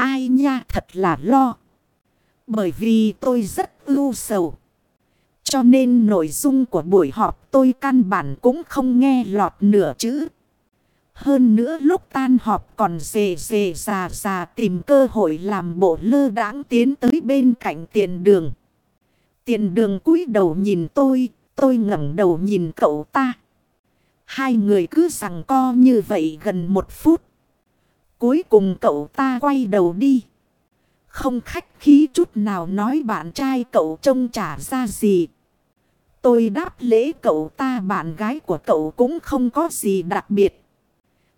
Ai nha thật là lo. Bởi vì tôi rất ưu sầu. Cho nên nội dung của buổi họp tôi căn bản cũng không nghe lọt nửa chữ. Hơn nữa lúc tan họp còn dề dề già già tìm cơ hội làm bộ lơ đãng tiến tới bên cạnh tiền đường. Tiền đường cúi đầu nhìn tôi, tôi ngẩng đầu nhìn cậu ta. Hai người cứ rằng co như vậy gần một phút. Cuối cùng cậu ta quay đầu đi. Không khách khí chút nào nói bạn trai cậu trông trả ra gì. Tôi đáp lễ cậu ta, bạn gái của cậu cũng không có gì đặc biệt.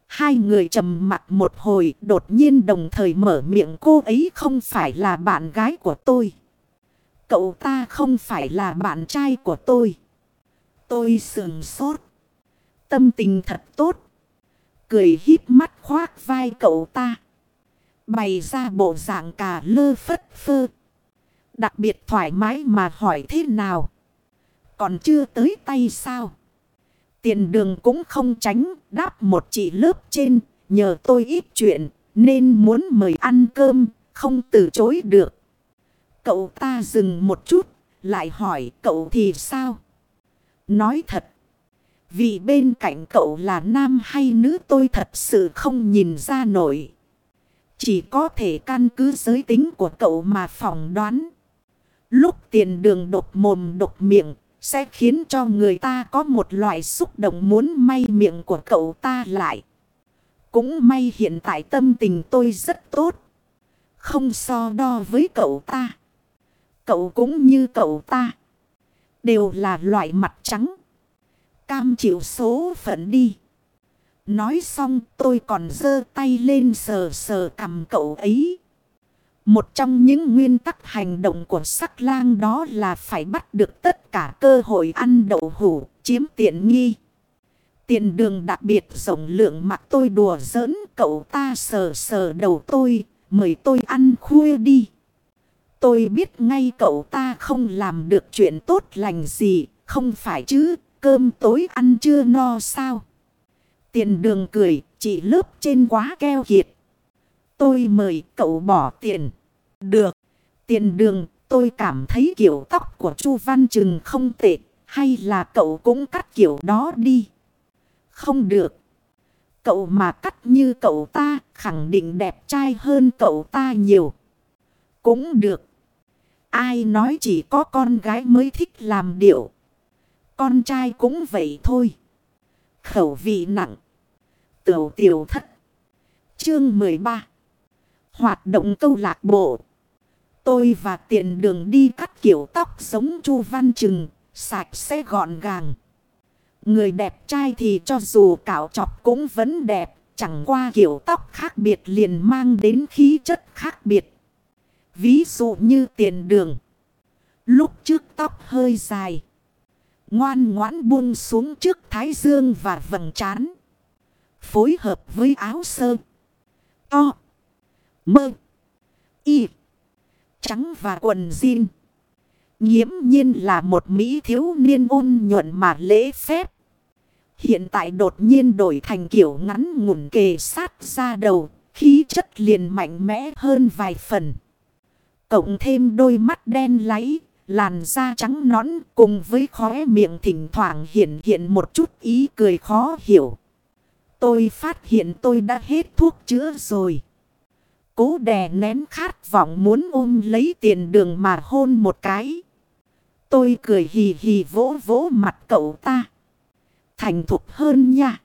Hai người trầm mặt một hồi, đột nhiên đồng thời mở miệng, cô ấy không phải là bạn gái của tôi. Cậu ta không phải là bạn trai của tôi. Tôi sườn sốt. Tâm tình thật tốt. Cười híp mắt khoác vai cậu ta. Bày ra bộ dạng cả lơ phất phơ. Đặc biệt thoải mái mà hỏi thế nào. Còn chưa tới tay sao? Tiền đường cũng không tránh, đáp một chị lớp trên, nhờ tôi ít chuyện, nên muốn mời ăn cơm, không từ chối được. Cậu ta dừng một chút, lại hỏi cậu thì sao? Nói thật, vì bên cạnh cậu là nam hay nữ tôi thật sự không nhìn ra nổi. Chỉ có thể căn cứ giới tính của cậu mà phỏng đoán. Lúc tiền đường đột mồm đột miệng, sẽ khiến cho người ta có một loại xúc động muốn may miệng của cậu ta lại. Cũng may hiện tại tâm tình tôi rất tốt. Không so đo với cậu ta. Cậu cũng như cậu ta. Đều là loại mặt trắng. Cam chịu số phận đi. Nói xong tôi còn giơ tay lên sờ sờ cầm cậu ấy. Một trong những nguyên tắc hành động của sắc lang đó là phải bắt được tất cả cơ hội ăn đậu hủ, chiếm tiện nghi. Tiền đường đặc biệt rộng lượng mặt tôi đùa giỡn cậu ta sờ sờ đầu tôi, mời tôi ăn khuya đi. Tôi biết ngay cậu ta không làm được chuyện tốt lành gì, không phải chứ, cơm tối ăn chưa no sao. Tiền đường cười, chị lớp trên quá keo kiệt. Tôi mời cậu bỏ tiền. Được. Tiền đường tôi cảm thấy kiểu tóc của Chu Văn Trừng không tệ. Hay là cậu cũng cắt kiểu đó đi. Không được. Cậu mà cắt như cậu ta khẳng định đẹp trai hơn cậu ta nhiều. Cũng được. Ai nói chỉ có con gái mới thích làm điệu. Con trai cũng vậy thôi. Khẩu vị nặng. Tiểu tiểu thất. Chương 13. Hoạt động câu lạc bộ. Tôi và tiền đường đi cắt kiểu tóc giống Chu Văn Trừng, sạch sẽ gọn gàng. Người đẹp trai thì cho dù cạo chọc cũng vẫn đẹp, chẳng qua kiểu tóc khác biệt liền mang đến khí chất khác biệt. Ví dụ như tiền đường. Lúc trước tóc hơi dài. Ngoan ngoãn buông xuống trước thái dương và vầng trán. Phối hợp với áo sơ. To. Mơ. Y trắng và quần jean. Nhiễm nhiên là một Mỹ thiếu niên ôn nhuận mà lễ phép. Hiện tại đột nhiên đổi thành kiểu ngắn ngủn kề sát ra đầu, khí chất liền mạnh mẽ hơn vài phần. Cộng thêm đôi mắt đen láy, làn da trắng nõn cùng với khóe miệng thỉnh thoảng hiện hiện một chút ý cười khó hiểu. Tôi phát hiện tôi đã hết thuốc chữa rồi. Cố đè nén khát vọng muốn ôm lấy tiền đường mà hôn một cái. Tôi cười hì hì vỗ vỗ mặt cậu ta. Thành thục hơn nha.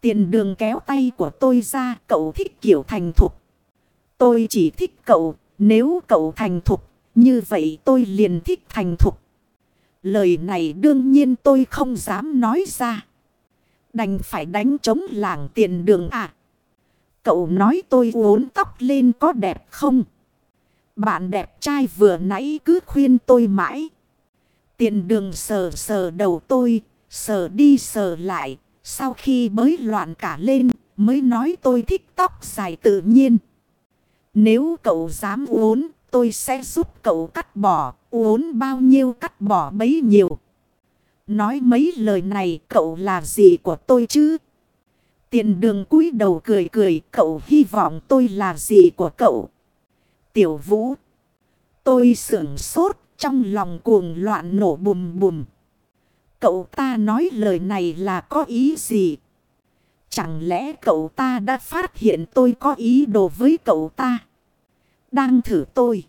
Tiền đường kéo tay của tôi ra, cậu thích kiểu thành thục. Tôi chỉ thích cậu, nếu cậu thành thục. Như vậy tôi liền thích thành thục. Lời này đương nhiên tôi không dám nói ra. Đành phải đánh chống làng tiền đường à. Cậu nói tôi uốn tóc lên có đẹp không? Bạn đẹp trai vừa nãy cứ khuyên tôi mãi. Tiền đường sờ sờ đầu tôi, sờ đi sờ lại. Sau khi mới loạn cả lên, mới nói tôi thích tóc dài tự nhiên. Nếu cậu dám uốn, tôi sẽ giúp cậu cắt bỏ, uốn bao nhiêu cắt bỏ bấy nhiêu. Nói mấy lời này cậu là gì của tôi chứ? Tiền đường cúi đầu cười cười, cậu hy vọng tôi là gì của cậu? Tiểu vũ. Tôi sưởng sốt, trong lòng cuồng loạn nổ bùm bùm. Cậu ta nói lời này là có ý gì? Chẳng lẽ cậu ta đã phát hiện tôi có ý đồ với cậu ta? Đang thử tôi?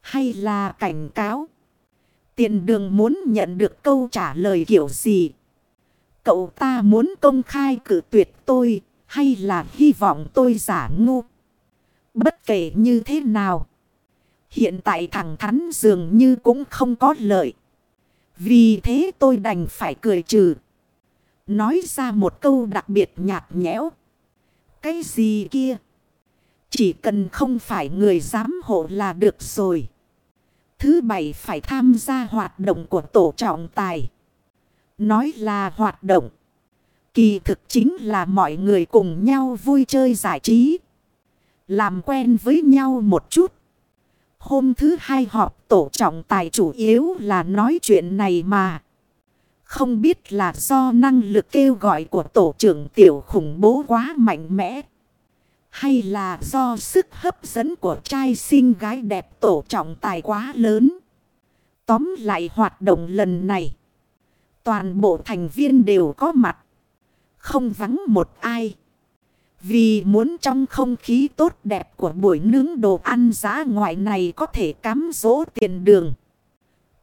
Hay là cảnh cáo? Tiền đường muốn nhận được câu trả lời kiểu gì? Cậu ta muốn công khai cử tuyệt tôi hay là hy vọng tôi giả ngu? Bất kể như thế nào. Hiện tại thằng thắn dường như cũng không có lợi. Vì thế tôi đành phải cười trừ. Nói ra một câu đặc biệt nhạt nhẽo. Cái gì kia? Chỉ cần không phải người giám hộ là được rồi. Thứ bảy phải tham gia hoạt động của tổ trọng tài. Nói là hoạt động. Kỳ thực chính là mọi người cùng nhau vui chơi giải trí. Làm quen với nhau một chút. Hôm thứ hai họp tổ trọng tài chủ yếu là nói chuyện này mà. Không biết là do năng lực kêu gọi của tổ trưởng tiểu khủng bố quá mạnh mẽ. Hay là do sức hấp dẫn của trai xinh gái đẹp tổ trọng tài quá lớn. Tóm lại hoạt động lần này. Toàn bộ thành viên đều có mặt. Không vắng một ai. Vì muốn trong không khí tốt đẹp của buổi nướng đồ ăn giá ngoại này có thể cắm dỗ tiền đường.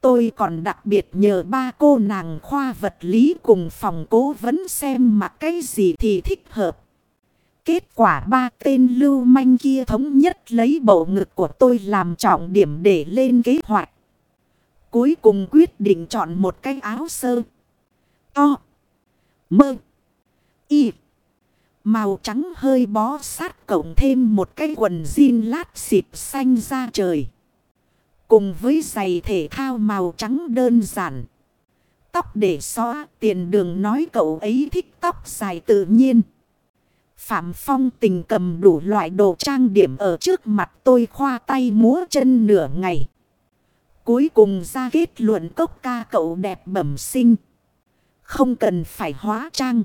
Tôi còn đặc biệt nhờ ba cô nàng khoa vật lý cùng phòng cố vấn xem mặc cái gì thì thích hợp. Kết quả ba tên lưu manh kia thống nhất lấy bộ ngực của tôi làm trọng điểm để lên kế hoạch. Cuối cùng quyết định chọn một cái áo sơ. To. Mơ. Y. Màu trắng hơi bó sát cộng thêm một cái quần jean lát xịp xanh ra trời. Cùng với giày thể thao màu trắng đơn giản. Tóc để xóa, tiền đường nói cậu ấy thích tóc dài tự nhiên. Phạm Phong tình cầm đủ loại đồ trang điểm ở trước mặt tôi khoa tay múa chân nửa ngày. Cuối cùng ra kết luận cốc ca cậu đẹp bẩm sinh. Không cần phải hóa trang.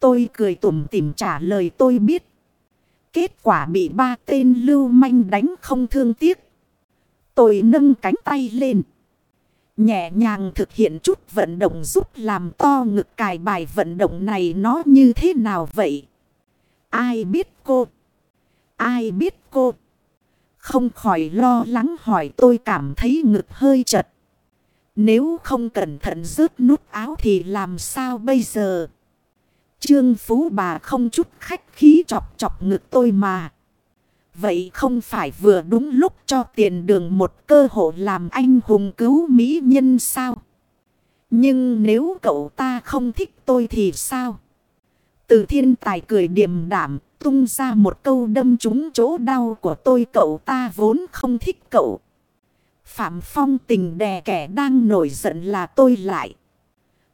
Tôi cười tủm tỉm trả lời tôi biết. Kết quả bị ba tên lưu manh đánh không thương tiếc. Tôi nâng cánh tay lên. Nhẹ nhàng thực hiện chút vận động giúp làm to ngực cài bài vận động này nó như thế nào vậy? Ai biết cô? Ai biết cô? Không khỏi lo lắng hỏi, tôi cảm thấy ngực hơi chật. Nếu không cẩn thận rớt nút áo thì làm sao bây giờ? Trương Phú bà không chút khách khí chọc chọc ngực tôi mà. Vậy không phải vừa đúng lúc cho tiền đường một cơ hội làm anh hùng cứu mỹ nhân sao? Nhưng nếu cậu ta không thích tôi thì sao? Từ thiên tài cười điềm đảm, tung ra một câu đâm trúng chỗ đau của tôi cậu ta vốn không thích cậu. Phạm Phong tình đè kẻ đang nổi giận là tôi lại.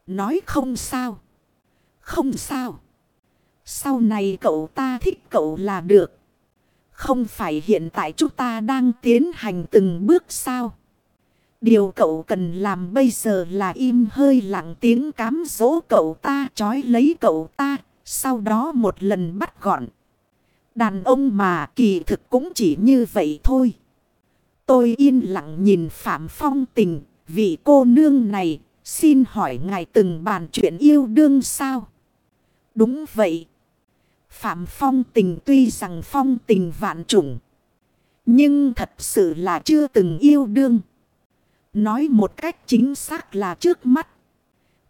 Nói không sao. Không sao. Sau này cậu ta thích cậu là được. Không phải hiện tại chúng ta đang tiến hành từng bước sao. Điều cậu cần làm bây giờ là im hơi lặng tiếng cám dỗ cậu ta trói lấy cậu ta. Sau đó một lần bắt gọn. Đàn ông mà kỳ thực cũng chỉ như vậy thôi. Tôi yên lặng nhìn Phạm Phong tình. Vị cô nương này, xin hỏi ngài từng bàn chuyện yêu đương sao? Đúng vậy. Phạm Phong tình tuy rằng Phong tình vạn trùng. Nhưng thật sự là chưa từng yêu đương. Nói một cách chính xác là trước mắt.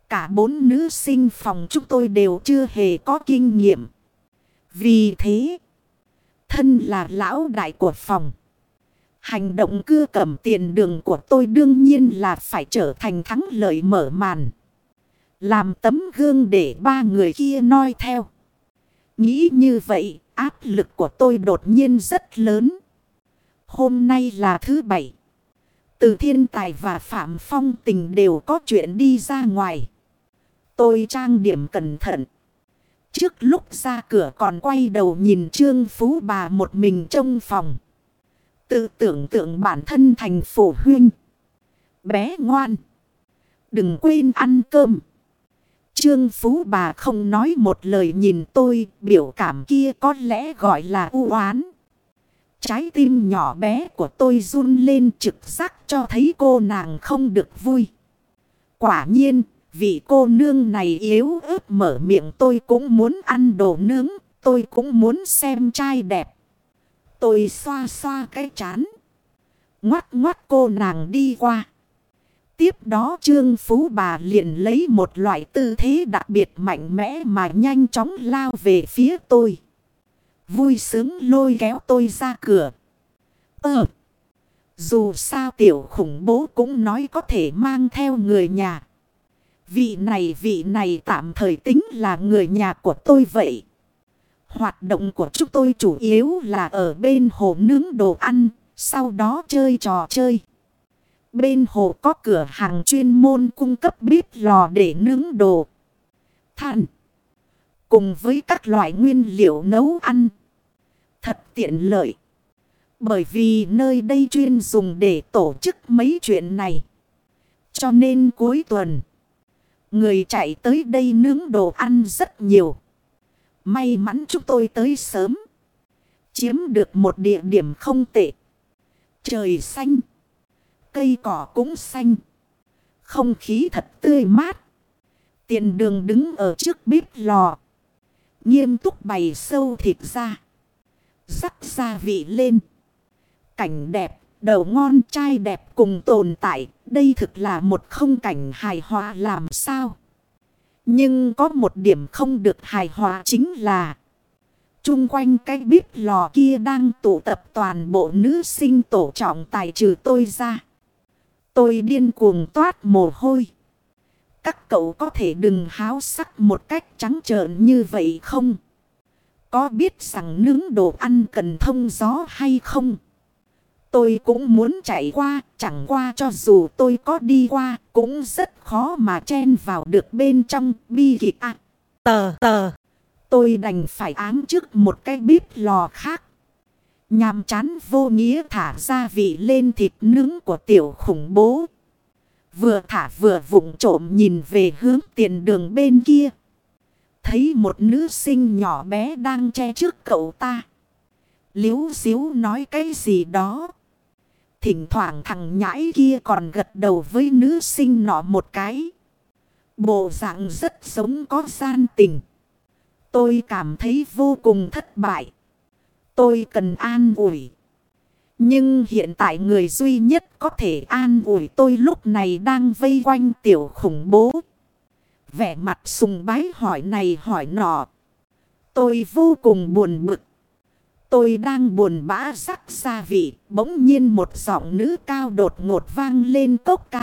Cả bốn nữ sinh phòng chúng tôi đều chưa hề có kinh nghiệm. Vì thế, thân là lão đại của phòng. Hành động cưa cầm tiền đường của tôi đương nhiên là phải trở thành thắng lợi mở màn. Làm tấm gương để ba người kia noi theo. Nghĩ như vậy, áp lực của tôi đột nhiên rất lớn. Hôm nay là thứ bảy. Từ thiên tài và Phạm Phong tình đều có chuyện đi ra ngoài. Tôi trang điểm cẩn thận. Trước lúc ra cửa còn quay đầu nhìn Trương Phú bà một mình trong phòng. Tự tưởng tượng bản thân thành phổ huynh. Bé ngoan. Đừng quên ăn cơm. Trương Phú bà không nói một lời nhìn tôi, biểu cảm kia có lẽ gọi là u oán. Trái tim nhỏ bé của tôi run lên trực giác cho thấy cô nàng không được vui. Quả nhiên, vị cô nương này yếu ớt mở miệng tôi cũng muốn ăn đồ nướng, tôi cũng muốn xem trai đẹp. Tôi xoa xoa cái chán. Ngoắt ngoắt cô nàng đi qua. Tiếp đó Trương Phú bà liền lấy một loại tư thế đặc biệt mạnh mẽ mà nhanh chóng lao về phía tôi. Vui sướng lôi kéo tôi ra cửa. Ờ. Dù sao tiểu khủng bố cũng nói có thể mang theo người nhà. Vị này vị này tạm thời tính là người nhà của tôi vậy. Hoạt động của chúng tôi chủ yếu là ở bên hồ nướng đồ ăn, sau đó chơi trò chơi. Bên hồ có cửa hàng chuyên môn cung cấp bếp lò để nướng đồ. Than. Cùng với các loại nguyên liệu nấu ăn. Thật tiện lợi. Bởi vì nơi đây chuyên dùng để tổ chức mấy chuyện này. Cho nên cuối tuần. Người chạy tới đây nướng đồ ăn rất nhiều. May mắn chúng tôi tới sớm. Chiếm được một địa điểm không tệ. Trời xanh. Cây cỏ cũng xanh. Không khí thật tươi mát. Tiền đường đứng ở trước bếp lò. Nghiêm túc bày sâu thịt ra. Rắc gia vị lên. Cảnh đẹp, đầu ngon trai đẹp cùng tồn tại. Đây thực là một không cảnh hài hòa làm sao. Nhưng có một điểm không được hài hòa chính là, chung quanh cái bếp lò kia đang tụ tập toàn bộ nữ sinh tổ trọng tài trừ tôi ra. Tôi điên cuồng toát mồ hôi. Các cậu có thể đừng háo sắc một cách trắng trợn như vậy không? Có biết rằng nướng đồ ăn cần thông gió hay không? Tôi cũng muốn chạy qua, chẳng qua cho dù tôi có đi qua, cũng rất khó mà chen vào được bên trong bi kịch à. Tờ tờ, tôi đành phải ám trước một cái bếp lò khác. Nhàm chán vô nghĩa thả gia vị lên thịt nướng của tiểu khủng bố. Vừa thả vừa vụng trộm nhìn về hướng tiền đường bên kia. Thấy một nữ sinh nhỏ bé đang che trước cậu ta. Liếu xíu nói cái gì đó. Thỉnh thoảng thằng nhãi kia còn gật đầu với nữ sinh nọ một cái. Bộ dạng rất giống có gian tình. Tôi cảm thấy vô cùng thất bại. Tôi cần an ủi. Nhưng hiện tại người duy nhất có thể an ủi tôi lúc này đang vây quanh tiểu khủng bố. Vẻ mặt sùng bái hỏi này hỏi nọ. Tôi vô cùng buồn bực. Tôi đang buồn bã rắc xa vị. Bỗng nhiên một giọng nữ cao đột ngột vang lên cốc ca.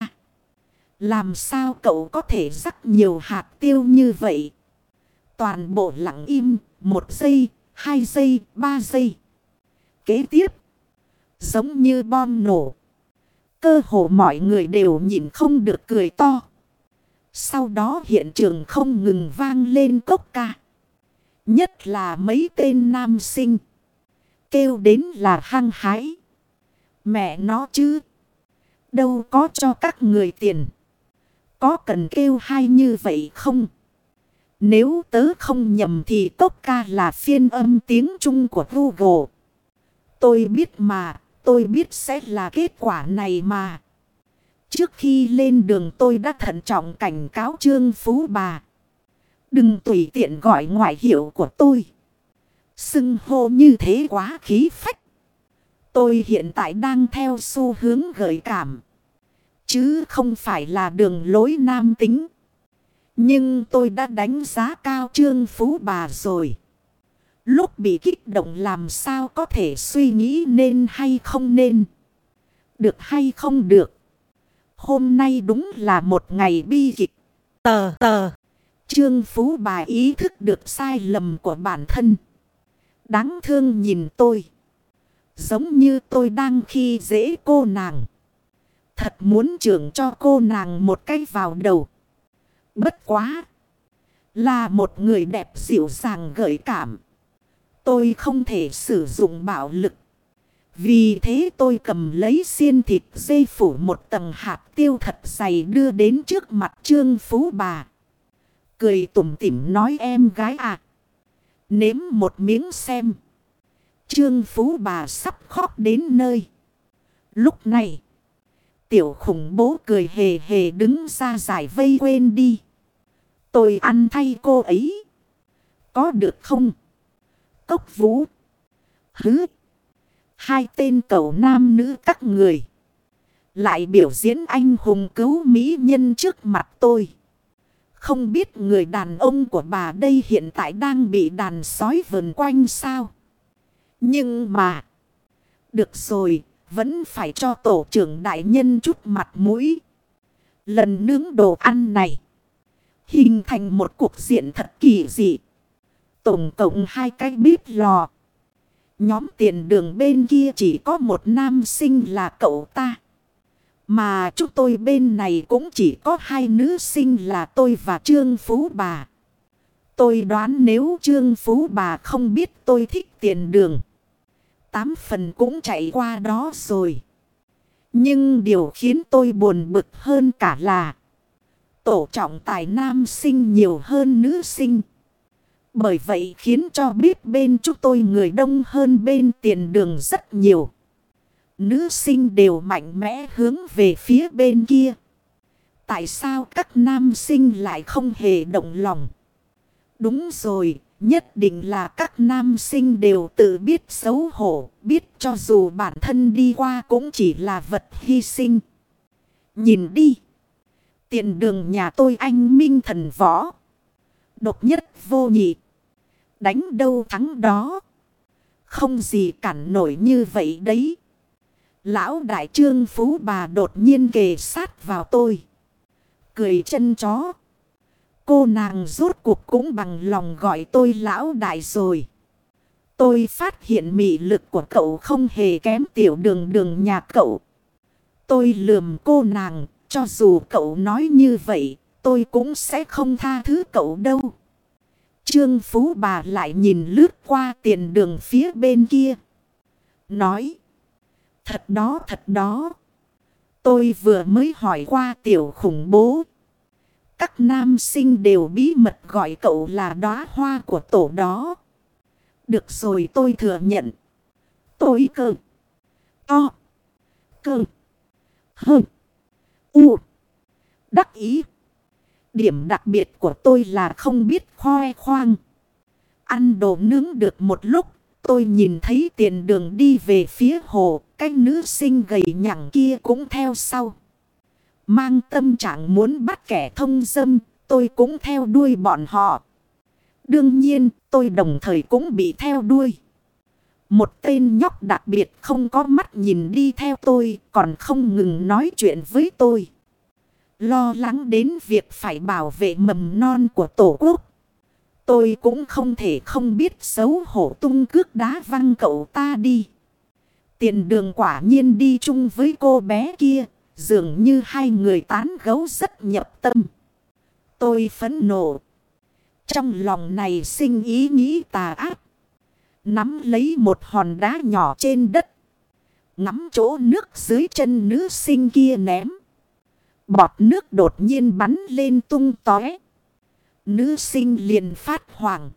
Làm sao cậu có thể rắc nhiều hạt tiêu như vậy? Toàn bộ lặng im. Một giây, hai giây, ba giây. Kế tiếp. Giống như bom nổ. Cơ hồ mọi người đều nhìn không được cười to. Sau đó hiện trường không ngừng vang lên cốc ca. Nhất là mấy tên nam sinh. Kêu đến là hăng hái. Mẹ nó chứ. Đâu có cho các người tiền. Có cần kêu hay như vậy không? Nếu tớ không nhầm thì tốt ca là phiên âm tiếng Trung của Google. Tôi biết mà, tôi biết sẽ là kết quả này mà. Trước khi lên đường tôi đã thận trọng cảnh cáo Trương Phú Bà. Đừng tùy tiện gọi ngoại hiệu của tôi. Xưng hô như thế quá khí phách. Tôi hiện tại đang theo xu hướng gợi cảm. Chứ không phải là đường lối nam tính. Nhưng tôi đã đánh giá cao Trương Phú Bà rồi. Lúc bị kích động làm sao có thể suy nghĩ nên hay không nên. Được hay không được. Hôm nay đúng là một ngày bi kịch. Tờ tờ. Trương Phú bà ý thức được sai lầm của bản thân. Đáng thương nhìn tôi. Giống như tôi đang khi dễ cô nàng. Thật muốn trưởng cho cô nàng một cái vào đầu. Bất quá. Là một người đẹp dịu dàng gợi cảm. Tôi không thể sử dụng bạo lực. Vì thế tôi cầm lấy xiên thịt dây phủ một tầng hạt tiêu thật dày đưa đến trước mặt trương phú bà. cười tủm tỉm nói em gái à. Nếm một miếng xem. Trương Phú bà sắp khóc đến nơi. Lúc này. Tiểu khủng bố cười hề hề đứng ra giải vây quên đi. Tôi ăn thay cô ấy. Có được không? Cốc vũ. Hứ. Hai tên cầu nam nữ các người. Lại biểu diễn anh hùng cứu mỹ nhân trước mặt tôi. Không biết người đàn ông của bà đây hiện tại đang bị đàn sói vần quanh sao? Nhưng mà... Được rồi, vẫn phải cho tổ trưởng đại nhân chút mặt mũi. Lần nướng đồ ăn này. Hình thành một cuộc diện thật kỳ dị. Tổng cộng hai cái bếp lò. Nhóm tiền đường bên kia chỉ có một nam sinh là cậu ta. Mà chúng tôi bên này cũng chỉ có hai nữ sinh là tôi và Trương Phú Bà. Tôi đoán nếu Trương Phú Bà không biết tôi thích tiền đường. Tám phần cũng chạy qua đó rồi. Nhưng điều khiến tôi buồn bực hơn cả là tổ trọng tài nam sinh nhiều hơn nữ sinh. Bởi vậy khiến cho biết bên chúng tôi người đông hơn bên tiền đường rất nhiều. Nữ sinh đều mạnh mẽ hướng về phía bên kia. Tại sao các nam sinh lại không hề động lòng? Đúng rồi, nhất định là các nam sinh đều tự biết xấu hổ, biết cho dù bản thân đi qua cũng chỉ là vật hy sinh. Nhìn đi. Tiền đường nhà tôi anh minh thần võ. Độc nhất vô nhị. Đánh đâu thắng đó. Không gì cản nổi như vậy đấy. Lão đại trương phú bà đột nhiên kề sát vào tôi. Cười chân chó. Cô nàng rốt cuộc cũng bằng lòng gọi tôi lão đại rồi. Tôi phát hiện mị lực của cậu không hề kém tiểu đường đường nhà cậu. Tôi lườm cô nàng, cho dù cậu nói như vậy, tôi cũng sẽ không tha thứ cậu đâu. Trương Phú bà lại nhìn lướt qua tiền đường phía bên kia. Nói. Thật đó thật đó. Tôi vừa mới hỏi qua tiểu khủng bố. Các nam sinh đều bí mật gọi cậu là đóa hoa của tổ đó. Được rồi, tôi thừa nhận. Tôi cơ. To. Cơ. Hơ. U. Đắc ý. Điểm đặc biệt của tôi là không biết khoe khoang. Ăn đồ nướng được một lúc. Tôi nhìn thấy tiền đường đi về phía hồ. Cái nữ sinh gầy nhẳng kia cũng theo sau. Mang tâm trạng muốn bắt kẻ thông dâm. Tôi cũng theo đuôi bọn họ. Đương nhiên, tôi đồng thời cũng bị theo đuôi. Một tên nhóc đặc biệt không có mắt nhìn đi theo tôi. Còn không ngừng nói chuyện với tôi. Lo lắng đến việc phải bảo vệ mầm non của tổ quốc. Tôi cũng không thể không biết xấu hổ tung cước đá văng cậu ta đi. Tiền đường quả nhiên đi chung với cô bé kia. Dường như hai người tán gấu rất nhập tâm. Tôi phấn nộ. Trong lòng này sinh ý nghĩ tà ác. Nắm lấy một hòn đá nhỏ trên đất. Ngắm chỗ nước dưới chân nữ sinh kia ném. Bọt nước đột nhiên bắn lên tung tóe. Nữ sinh liền phát hoảng.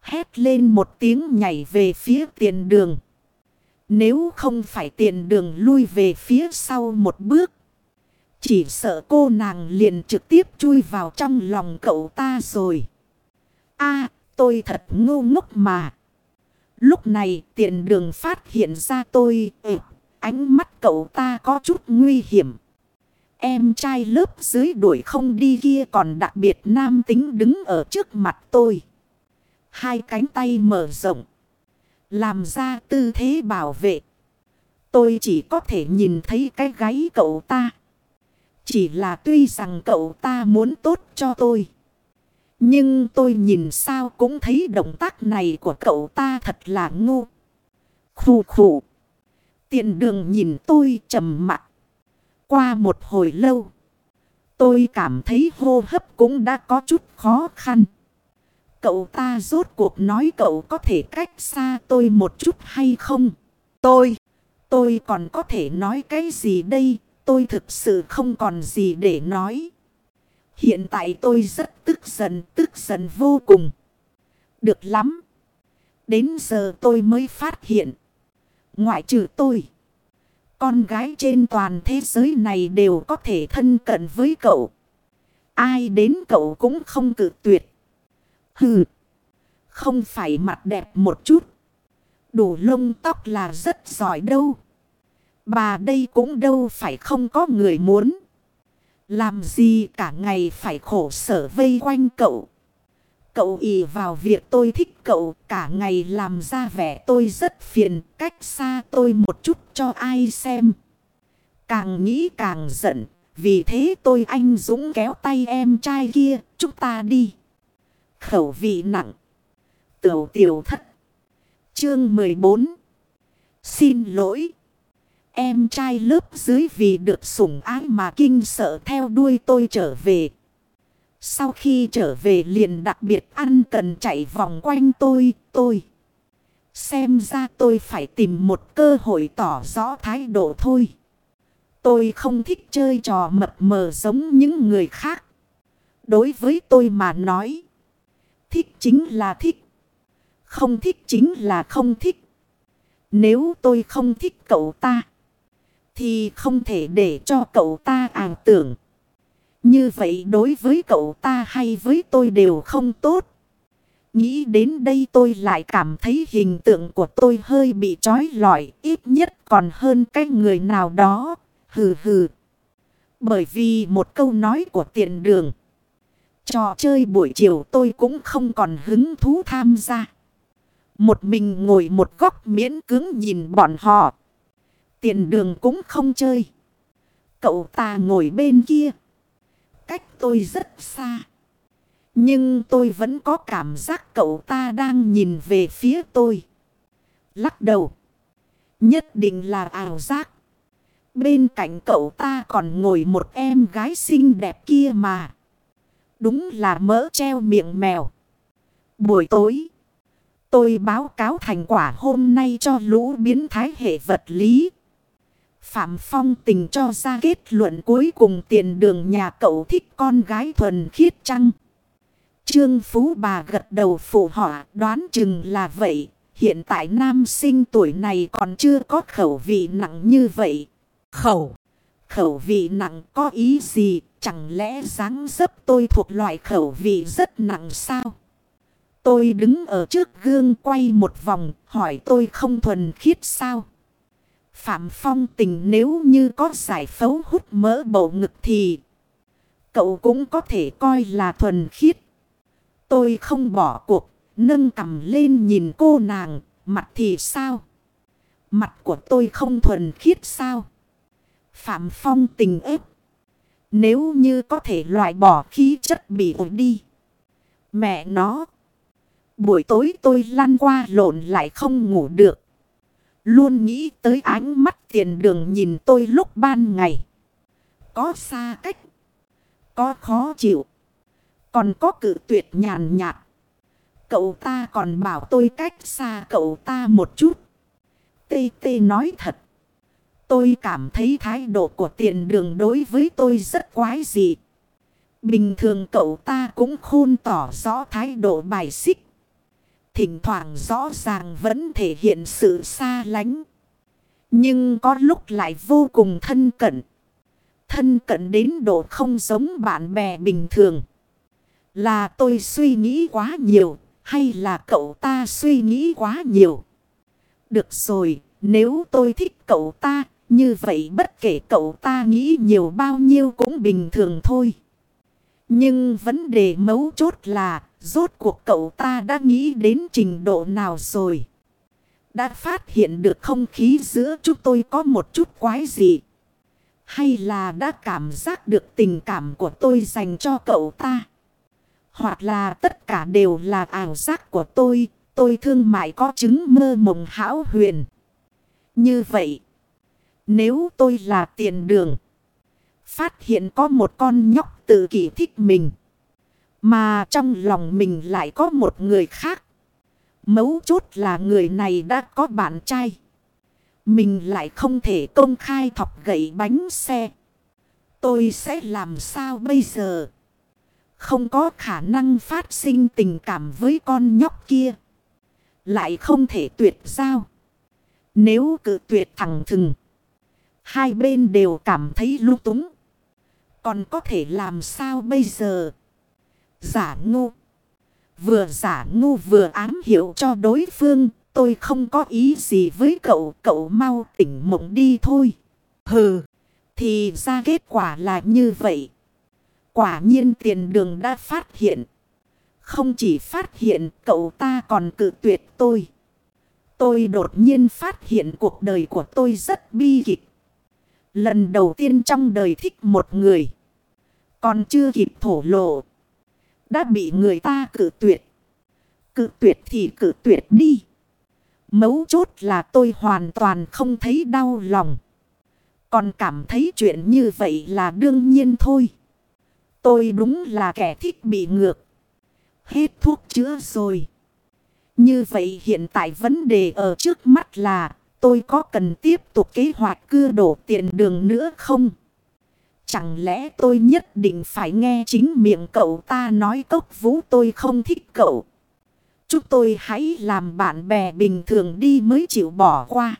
Hét lên một tiếng nhảy về phía tiền đường. Nếu không phải tiền đường lui về phía sau một bước. Chỉ sợ cô nàng liền trực tiếp chui vào trong lòng cậu ta rồi. a tôi thật ngu ngốc mà. Lúc này tiền đường phát hiện ra tôi. Ừ, ánh mắt cậu ta có chút nguy hiểm. Em trai lớp dưới đuổi không đi kia còn đặc biệt nam tính đứng ở trước mặt tôi. Hai cánh tay mở rộng. Làm ra tư thế bảo vệ. Tôi chỉ có thể nhìn thấy cái gáy cậu ta. Chỉ là tuy rằng cậu ta muốn tốt cho tôi. Nhưng tôi nhìn sao cũng thấy động tác này của cậu ta thật là ngu. Khủ khủ. Tiện đường nhìn tôi trầm mặt. Qua một hồi lâu. Tôi cảm thấy hô hấp cũng đã có chút khó khăn. Cậu ta rốt cuộc nói cậu có thể cách xa tôi một chút hay không? Tôi, tôi còn có thể nói cái gì đây? Tôi thực sự không còn gì để nói. Hiện tại tôi rất tức giận, tức giận vô cùng. Được lắm. Đến giờ tôi mới phát hiện. Ngoại trừ tôi. Con gái trên toàn thế giới này đều có thể thân cận với cậu. Ai đến cậu cũng không cự tuyệt. Hừ. Không phải mặt đẹp một chút. Đủ lông tóc là rất giỏi đâu. Bà đây cũng đâu phải không có người muốn. Làm gì cả ngày phải khổ sở vây quanh cậu. Cậu ý vào việc tôi thích cậu, cả ngày làm ra vẻ tôi rất phiền, cách xa tôi một chút cho ai xem. Càng nghĩ càng giận. Vì thế tôi anh Dũng kéo tay em trai kia. Chúng ta đi. Khẩu vị nặng. Tiểu tiểu thất. Chương 14. Xin lỗi. Em trai lớp dưới vì được sủng ái mà kinh sợ theo đuôi tôi trở về. Sau khi trở về liền đặc biệt ăn cần chạy vòng quanh tôi, tôi. Xem ra tôi phải tìm một cơ hội tỏ rõ thái độ thôi. Tôi không thích chơi trò mập mờ giống những người khác. Đối với tôi mà nói. Thích chính là thích. Không thích chính là không thích. Nếu tôi không thích cậu ta. Thì không thể để cho cậu ta ảo tưởng. Như vậy đối với cậu ta hay với tôi đều không tốt. Nghĩ đến đây tôi lại cảm thấy hình tượng của tôi hơi bị trói lọi. Ít nhất còn hơn cái người nào đó. Hừ hừ. Bởi vì một câu nói của tiện đường. Trò chơi buổi chiều tôi cũng không còn hứng thú tham gia. Một mình ngồi một góc miễn cứng nhìn bọn họ. Tiền đường cũng không chơi. Cậu ta ngồi bên kia. Cách tôi rất xa. Nhưng tôi vẫn có cảm giác cậu ta đang nhìn về phía tôi. Lắc đầu. Nhất định là ảo giác. Bên cạnh cậu ta còn ngồi một em gái xinh đẹp kia mà. Đúng là mỡ treo miệng mèo. Buổi tối. Tôi báo cáo thành quả hôm nay cho lũ biến thái hệ vật lý. Phạm Phong tình cho ra kết luận cuối cùng tiền đường nhà cậu thích con gái thuần khiết chăng? Trương Phú bà gật đầu phụ họ đoán chừng là vậy. Hiện tại nam sinh tuổi này còn chưa có khẩu vị nặng như vậy. Khẩu. Khẩu vị nặng có ý gì? Chẳng lẽ dáng dấp tôi thuộc loại khẩu vị rất nặng sao? Tôi đứng ở trước gương quay một vòng, hỏi tôi không thuần khiết sao? Phạm Phong tình nếu như có giải phẫu hút mỡ bầu ngực thì cậu cũng có thể coi là thuần khiết. Tôi không bỏ cuộc, nâng cầm lên nhìn cô nàng, mặt thì sao? Mặt của tôi không thuần khiết sao? Phạm Phong tình ếp. Nếu như có thể loại bỏ khí chất bị ổn đi. Mẹ nó. Buổi tối tôi lăn qua lộn lại không ngủ được. Luôn nghĩ tới ánh mắt tiền đường nhìn tôi lúc ban ngày. Có xa cách. Có khó chịu. Còn có cự tuyệt nhàn nhạt. Cậu ta còn bảo tôi cách xa cậu ta một chút. Tê tê nói thật. Tôi cảm thấy thái độ của tiền đường đối với tôi rất quái dị. Bình thường cậu ta cũng khôn tỏ rõ thái độ bài xích. Thỉnh thoảng rõ ràng vẫn thể hiện sự xa lánh. Nhưng có lúc lại vô cùng thân cận. Thân cận đến độ không giống bạn bè bình thường. Là tôi suy nghĩ quá nhiều. Hay là cậu ta suy nghĩ quá nhiều. Được rồi. Nếu tôi thích cậu ta. Như vậy bất kể cậu ta nghĩ nhiều bao nhiêu cũng bình thường thôi. Nhưng vấn đề mấu chốt là rốt cuộc cậu ta đã nghĩ đến trình độ nào rồi. Đã phát hiện được không khí giữa chúng tôi có một chút quái gì. Hay là đã cảm giác được tình cảm của tôi dành cho cậu ta. Hoặc là tất cả đều là ảo giác của tôi. Tôi thương mại có chứng mơ mộng hão huyền. Như vậy. Nếu tôi là tiền đường. Phát hiện có một con nhóc tự kỷ thích mình. Mà trong lòng mình lại có một người khác. Mấu chốt là người này đã có bạn trai. Mình lại không thể công khai thọc gậy bánh xe. Tôi sẽ làm sao bây giờ? Không có khả năng phát sinh tình cảm với con nhóc kia. Lại không thể tuyệt giao. Nếu cự tuyệt thẳng thừng. Hai bên đều cảm thấy lung túng. Còn có thể làm sao bây giờ? Giả ngu. Vừa giả ngu vừa ám hiểu cho đối phương. Tôi không có ý gì với cậu. Cậu mau tỉnh mộng đi thôi. Hừ. Thì ra kết quả là như vậy. Quả nhiên tiền đường đã phát hiện. Không chỉ phát hiện, cậu ta còn cự tuyệt tôi. Tôi đột nhiên phát hiện cuộc đời của tôi rất bi kịch. Lần đầu tiên trong đời thích một người. Còn chưa kịp thổ lộ. Đã bị người ta cự tuyệt. Cự tuyệt thì cự tuyệt đi. Mấu chốt là tôi hoàn toàn không thấy đau lòng. Còn cảm thấy chuyện như vậy là đương nhiên thôi. Tôi đúng là kẻ thích bị ngược. Hết thuốc chữa rồi. Như vậy hiện tại vấn đề ở trước mắt là tôi có cần tiếp tục kế hoạch cưa đổ tiền đường nữa không? Chẳng lẽ tôi nhất định phải nghe chính miệng cậu ta nói cốc vũ tôi không thích cậu. Chúng tôi hãy làm bạn bè bình thường đi mới chịu bỏ qua.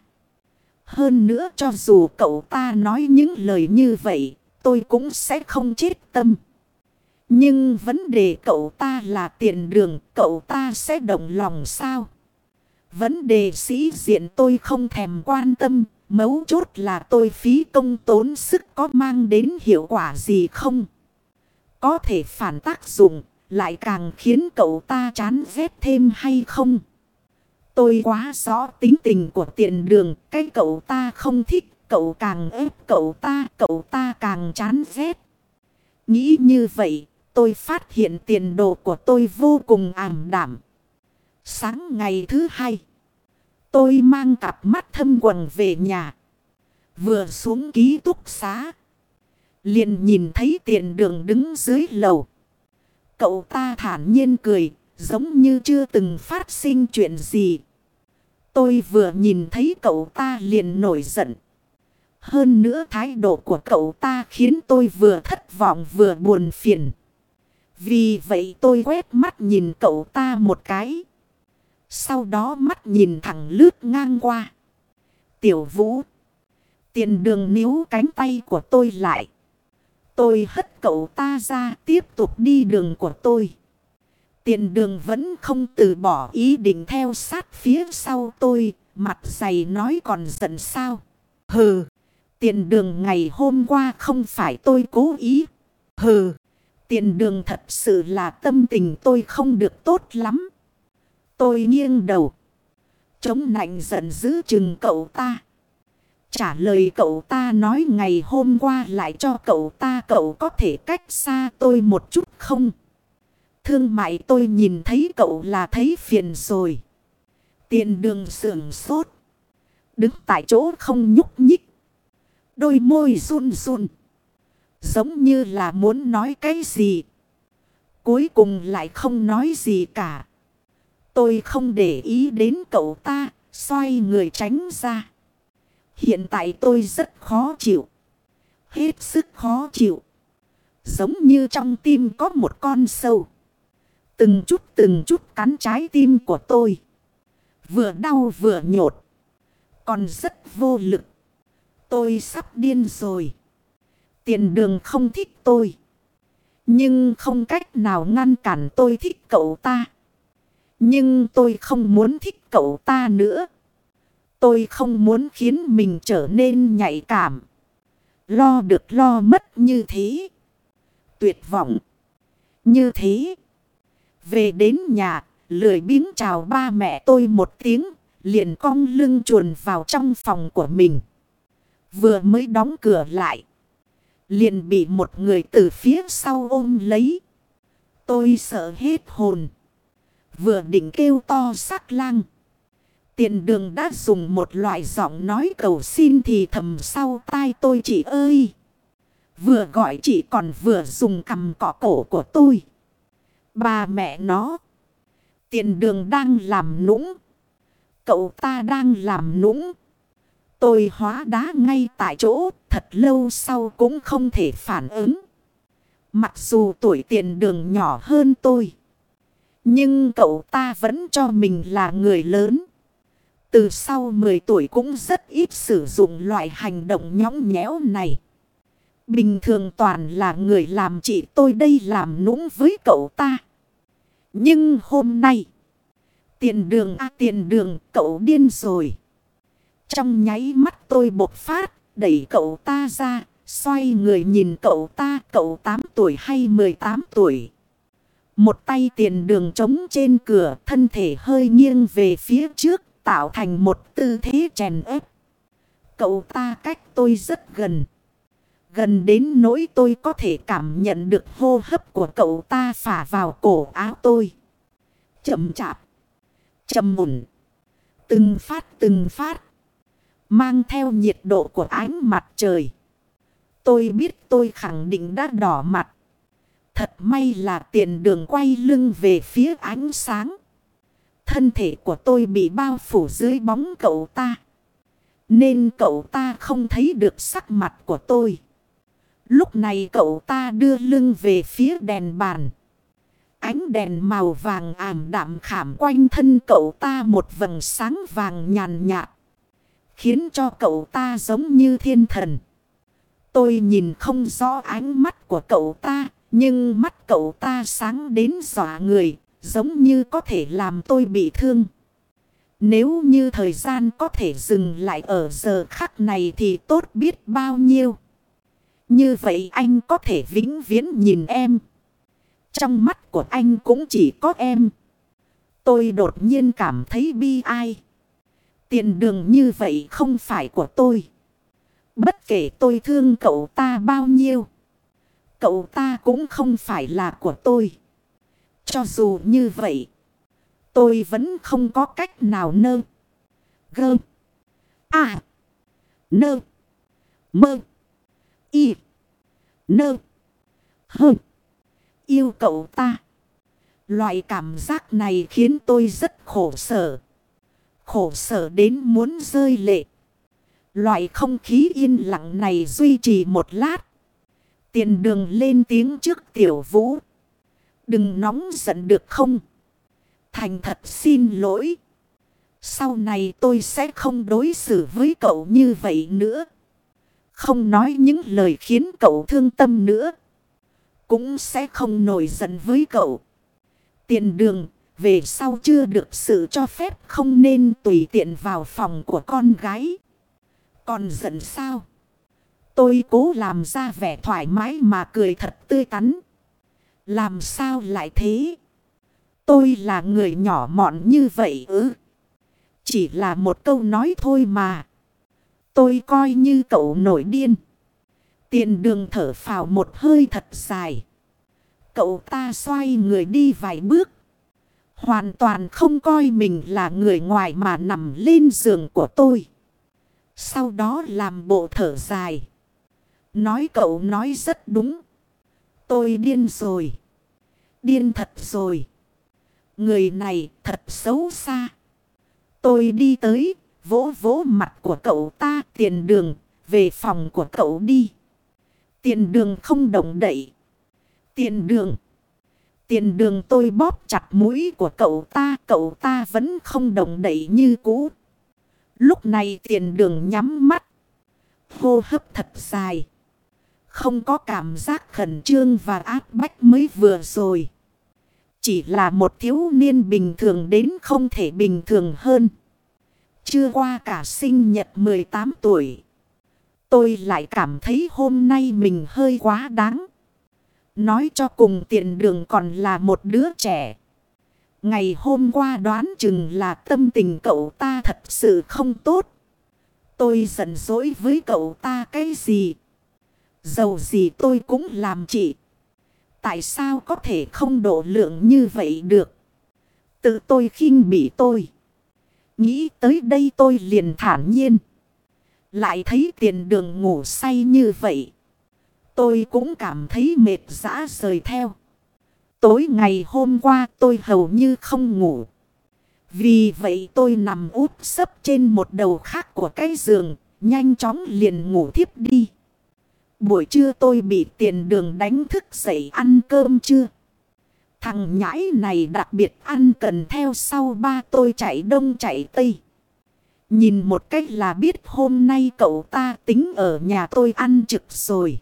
Hơn nữa cho dù cậu ta nói những lời như vậy, tôi cũng sẽ không chết tâm. Nhưng vấn đề cậu ta là tiền đường, cậu ta sẽ động lòng sao? Vấn đề sĩ diện tôi không thèm quan tâm, mấu chốt là tôi phí công tốn sức có mang đến hiệu quả gì không? Có thể phản tác dụng, lại càng khiến cậu ta chán ghét thêm hay không? Tôi quá rõ tính tình của tiền đường, cái cậu ta không thích, cậu càng ép cậu ta, cậu ta càng chán ghét. Nghĩ như vậy, tôi phát hiện tiền đồ của tôi vô cùng ảm đảm. Sáng ngày thứ hai, tôi mang cặp mắt thâm quần về nhà. Vừa xuống ký túc xá, liền nhìn thấy tiền đường đứng dưới lầu. Cậu ta thản nhiên cười, giống như chưa từng phát sinh chuyện gì. Tôi vừa nhìn thấy cậu ta liền nổi giận. Hơn nữa thái độ của cậu ta khiến tôi vừa thất vọng vừa buồn phiền. Vì vậy tôi quét mắt nhìn cậu ta một cái. Sau đó mắt nhìn thẳng lướt ngang qua. Tiểu vũ. Tiền đường níu cánh tay của tôi lại. Tôi hất cậu ta ra, tiếp tục đi đường của tôi. Tiền đường vẫn không từ bỏ ý định theo sát phía sau tôi. Mặt dày nói còn giận sao. Hừ. Tiền đường ngày hôm qua không phải tôi cố ý. Hừ. Tiền đường thật sự là tâm tình tôi không được tốt lắm. Tôi nghiêng đầu. Chống nạnh giận dữ chừng cậu ta. Trả lời cậu ta nói ngày hôm qua lại cho cậu ta cậu có thể cách xa tôi một chút không? Thương mại tôi nhìn thấy cậu là thấy phiền rồi. Tiền đường sườn sốt. Đứng tại chỗ không nhúc nhích. Đôi môi run run. Giống như là muốn nói cái gì. Cuối cùng lại không nói gì cả. Tôi không để ý đến cậu ta. Xoay người tránh ra. Hiện tại tôi rất khó chịu. Hết sức khó chịu. Giống như trong tim có một con sâu. Từng chút từng chút cắn trái tim của tôi. Vừa đau vừa nhột. Còn rất vô lực. Tôi sắp điên rồi. Tiền đường không thích tôi. Nhưng không cách nào ngăn cản tôi thích cậu ta. Nhưng tôi không muốn thích cậu ta nữa. Tôi không muốn khiến mình trở nên nhạy cảm. Lo được lo mất như thế. Tuyệt vọng. Như thế. Về đến nhà, lười biếng chào ba mẹ tôi một tiếng, liền cong lưng chuồn vào trong phòng của mình. Vừa mới đóng cửa lại. Liền bị một người từ phía sau ôm lấy. Tôi sợ hết hồn. Vừa định kêu to sắc lang. Tiền đường đã dùng một loại giọng nói cầu xin thì thầm sau tai tôi chị ơi. Vừa gọi chị còn vừa dùng cầm cỏ cổ của tôi. bà mẹ nó. Tiền đường đang làm nũng. Cậu ta đang làm nũng. Tôi hóa đá ngay tại chỗ, thật lâu sau cũng không thể phản ứng. Mặc dù tuổi tiền đường nhỏ hơn tôi. Nhưng cậu ta vẫn cho mình là người lớn. Từ sau 10 tuổi cũng rất ít sử dụng loại hành động nhõng nhẽo này. Bình thường toàn là người làm chị tôi đây làm nũng với cậu ta. Nhưng hôm nay, tiền đường a tiền đường cậu điên rồi. Trong nháy mắt tôi bột phát, đẩy cậu ta ra, xoay người nhìn cậu ta, cậu 8 tuổi hay 18 tuổi. Một tay tiền đường trống trên cửa, thân thể hơi nghiêng về phía trước, tạo thành một tư thế chèn ép. Cậu ta cách tôi rất gần. Gần đến nỗi tôi có thể cảm nhận được hô hấp của cậu ta phả vào cổ áo tôi. Chậm chạp. Chậm mụn. Từng phát từng phát. Mang theo nhiệt độ của ánh mặt trời. Tôi biết tôi khẳng định đã đỏ mặt. Thật may là tiền đường quay lưng về phía ánh sáng. Thân thể của tôi bị bao phủ dưới bóng cậu ta. Nên cậu ta không thấy được sắc mặt của tôi. Lúc này cậu ta đưa lưng về phía đèn bàn. Ánh đèn màu vàng ảm đạm khảm quanh thân cậu ta một vầng sáng vàng nhàn nhạt. Khiến cho cậu ta giống như thiên thần. Tôi nhìn không rõ ánh mắt của cậu ta. Nhưng mắt cậu ta sáng đến dọa người. Giống như có thể làm tôi bị thương. Nếu như thời gian có thể dừng lại ở giờ khắc này thì tốt biết bao nhiêu. Như vậy anh có thể vĩnh viễn nhìn em. Trong mắt của anh cũng chỉ có em. Tôi đột nhiên cảm thấy bi ai. Tiền đường như vậy không phải của tôi. Bất kể tôi thương cậu ta bao nhiêu. Cậu ta cũng không phải là của tôi. Cho dù như vậy. Tôi vẫn không có cách nào nơ. Gơ. À. Nơ. Mơ. Y. Nơ. Hơ. Yêu cậu ta. Loại cảm giác này khiến tôi rất khổ sở. Khổ sở đến muốn rơi lệ. Loại không khí yên lặng này duy trì một lát. Tiền đường lên tiếng trước tiểu vũ. Đừng nóng giận được không? Thành thật xin lỗi. Sau này tôi sẽ không đối xử với cậu như vậy nữa. Không nói những lời khiến cậu thương tâm nữa. Cũng sẽ không nổi giận với cậu. Tiền đường, về sau chưa được sự cho phép không nên tùy tiện vào phòng của con gái. Còn giận sao? Tôi cố làm ra vẻ thoải mái mà cười thật tươi tắn. Làm sao lại thế? Tôi là người nhỏ mọn như vậy ư? Chỉ là một câu nói thôi mà. Tôi coi như cậu nổi điên. Tiền đường thở phào một hơi thật dài. Cậu ta xoay người đi vài bước. Hoàn toàn không coi mình là người ngoài mà nằm lên giường của tôi. Sau đó làm bộ thở dài. Nói cậu nói rất đúng. Tôi điên rồi. Điên thật rồi. Người này thật xấu xa. Tôi đi tới, vỗ vỗ mặt của cậu ta tiền đường, về phòng của cậu đi. Tiền đường không động đậy. Tiền đường. Tiền đường tôi bóp chặt mũi của cậu ta, cậu ta vẫn không động đậy như cũ. Lúc này tiền đường nhắm mắt. Hô hấp thật dài. Không có cảm giác khẩn trương và áp bách mới vừa rồi. Chỉ là một thiếu niên bình thường đến không thể bình thường hơn. Chưa qua cả sinh nhật 18 tuổi. Tôi lại cảm thấy hôm nay mình hơi quá đáng. Nói cho cùng tiện đường còn là một đứa trẻ. Ngày hôm qua đoán chừng là tâm tình cậu ta thật sự không tốt. Tôi giận dỗi với cậu ta cái gì? Dầu gì tôi cũng làm chị. Tại sao có thể không độ lượng như vậy được? Tự tôi khinh bị tôi. Nghĩ tới đây tôi liền thản nhiên. Lại thấy tiền đường ngủ say như vậy. Tôi cũng cảm thấy mệt dã rời theo. Tối ngày hôm qua tôi hầu như không ngủ. Vì vậy tôi nằm úp sấp trên một đầu khác của cái giường. Nhanh chóng liền ngủ thiếp đi. Buổi trưa tôi bị tiền đường đánh thức dậy ăn cơm chưa? Thằng nhãi này đặc biệt ăn cần theo sau ba tôi chạy đông chạy tây. Nhìn một cách là biết hôm nay cậu ta tính ở nhà tôi ăn trực rồi.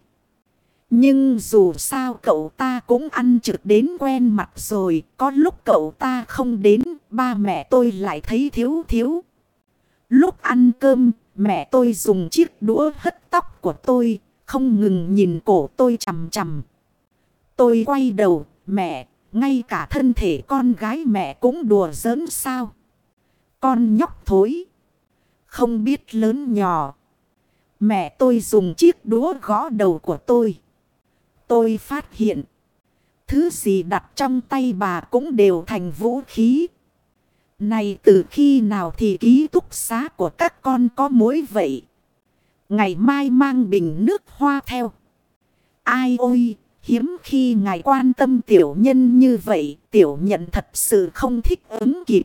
Nhưng dù sao cậu ta cũng ăn trực đến quen mặt rồi. Có lúc cậu ta không đến, ba mẹ tôi lại thấy thiếu thiếu. Lúc ăn cơm, mẹ tôi dùng chiếc đũa hất tóc của tôi, không ngừng nhìn cổ tôi chầm chầm. Tôi quay đầu, mẹ, ngay cả thân thể con gái mẹ cũng đùa giỡn sao. Con nhóc thối. Không biết lớn nhỏ. Mẹ tôi dùng chiếc đũa gõ đầu của tôi. Tôi phát hiện. Thứ gì đặt trong tay bà cũng đều thành vũ khí. Này từ khi nào thì ký túc xá của các con có mối vậy? Ngày mai mang bình nước hoa theo. Ai ôi, hiếm khi ngài quan tâm tiểu nhân như vậy, tiểu nhận thật sự không thích ứng kịp.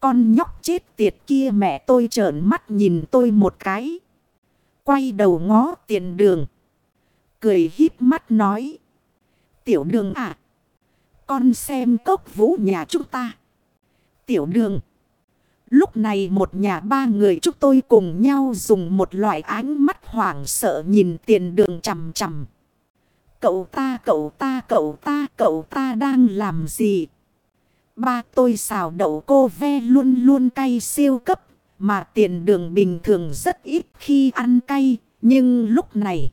Con nhóc chết tiệt kia mẹ tôi trợn mắt nhìn tôi một cái. Quay đầu ngó tiền đường. Cười híp mắt nói. Tiểu đường à. Con xem cốc vũ nhà chúng ta. Tiểu đường. Lúc này một nhà ba người chúng tôi cùng nhau dùng một loại ánh mắt hoảng sợ nhìn tiền đường chầm chầm. Cậu ta, cậu ta, cậu ta, cậu ta đang làm gì? Ba tôi xào đậu cô ve luôn luôn cay siêu cấp. Mà tiền đường bình thường rất ít khi ăn cay. Nhưng lúc này...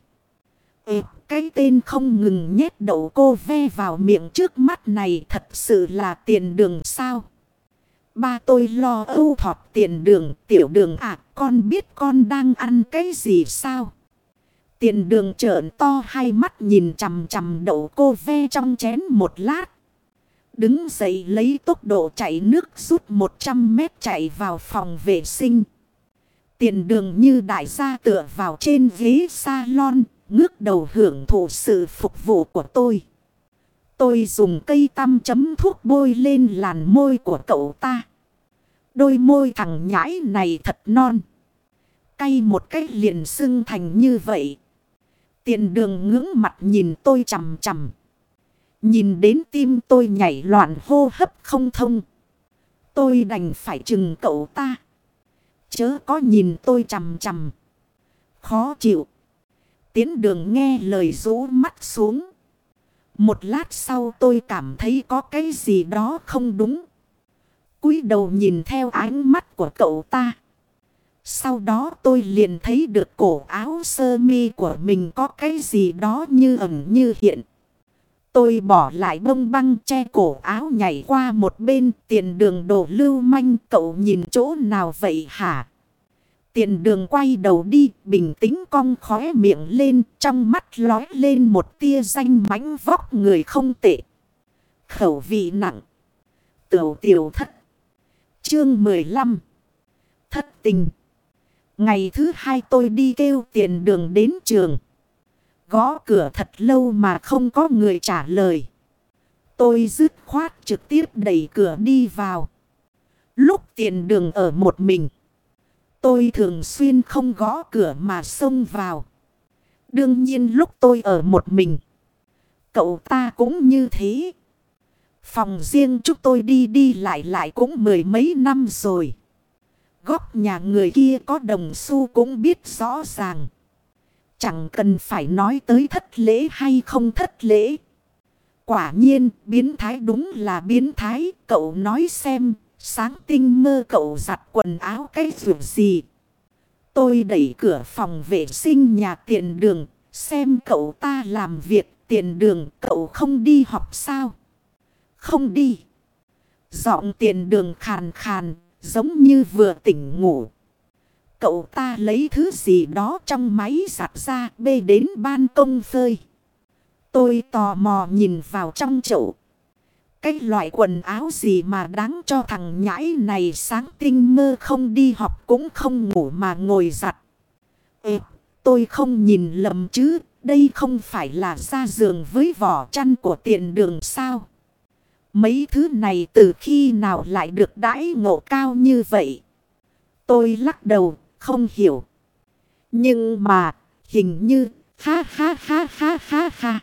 Ê, cái tên không ngừng nhét đậu cô ve vào miệng trước mắt này thật sự là tiền đường sao? Ba tôi lo âu thọt tiền đường, tiểu đường à, con biết con đang ăn cái gì sao? Tiền đường trợn to hai mắt nhìn chằm chằm đậu cô ve trong chén một lát. Đứng dậy lấy tốc độ chạy nước rút 100 mét chạy vào phòng vệ sinh. Tiền đường như đại gia tựa vào trên ghế salon, ngước đầu hưởng thụ sự phục vụ của tôi. Tôi dùng cây tăm chấm thuốc bôi lên làn môi của cậu ta. Đôi môi thằng nhãi này thật non. Cay một cách liền sưng thành như vậy. Tiện đường ngưỡng mặt nhìn tôi chầm chầm. Nhìn đến tim tôi nhảy loạn hô hấp không thông. Tôi đành phải chừng cậu ta. Chớ có nhìn tôi chầm chầm. Khó chịu. Tiến đường nghe lời rũ mắt xuống. Một lát sau tôi cảm thấy có cái gì đó không đúng. cúi đầu nhìn theo ánh mắt của cậu ta. Sau đó tôi liền thấy được cổ áo sơ mi của mình có cái gì đó như ẩn như hiện. Tôi bỏ lại bông băng che cổ áo nhảy qua một bên tiền đường đổ lưu manh, cậu nhìn chỗ nào vậy hả? Tiền đường quay đầu đi, bình tĩnh cong khóe miệng lên, trong mắt lói lên một tia danh mánh vóc người không tệ. Khẩu vị nặng. Tiểu tiểu thất. Chương 15. Thất tình. Ngày thứ hai tôi đi kêu tiền đường đến trường. Gõ cửa thật lâu mà không có người trả lời. Tôi dứt khoát trực tiếp đẩy cửa đi vào. Lúc tiền đường ở một mình. Tôi thường xuyên không gõ cửa mà xông vào. Đương nhiên lúc tôi ở một mình. Cậu ta cũng như thế. Phòng riêng chúng tôi đi đi lại lại cũng mười mấy năm rồi. Góc nhà người kia có đồng xu cũng biết rõ ràng. Chẳng cần phải nói tới thất lễ hay không thất lễ. Quả nhiên, biến thái đúng là biến thái. Cậu nói xem sáng tinh mơ cậu giặt quần áo cái dù gì. Tôi đẩy cửa phòng vệ sinh nhà tiền đường. Xem cậu ta làm việc tiền đường, cậu không đi học sao. Không đi. Giọng tiền đường khàn khàn, giống như vừa tỉnh ngủ. Cậu ta lấy thứ gì đó trong máy giặt ra, bê đến ban công phơi. Tôi tò mò nhìn vào trong chậu. Cái loại quần áo gì mà đáng cho thằng nhãi này sáng tinh mơ không đi học cũng không ngủ mà ngồi giặt. Ê, tôi không nhìn lầm chứ, đây không phải là ra giường với vỏ chăn của tiện đường sao. Mấy thứ này từ khi nào lại được đãi ngộ cao như vậy? Tôi lắc đầu, không hiểu. Nhưng mà, hình như Ha ha ha ha ha ha.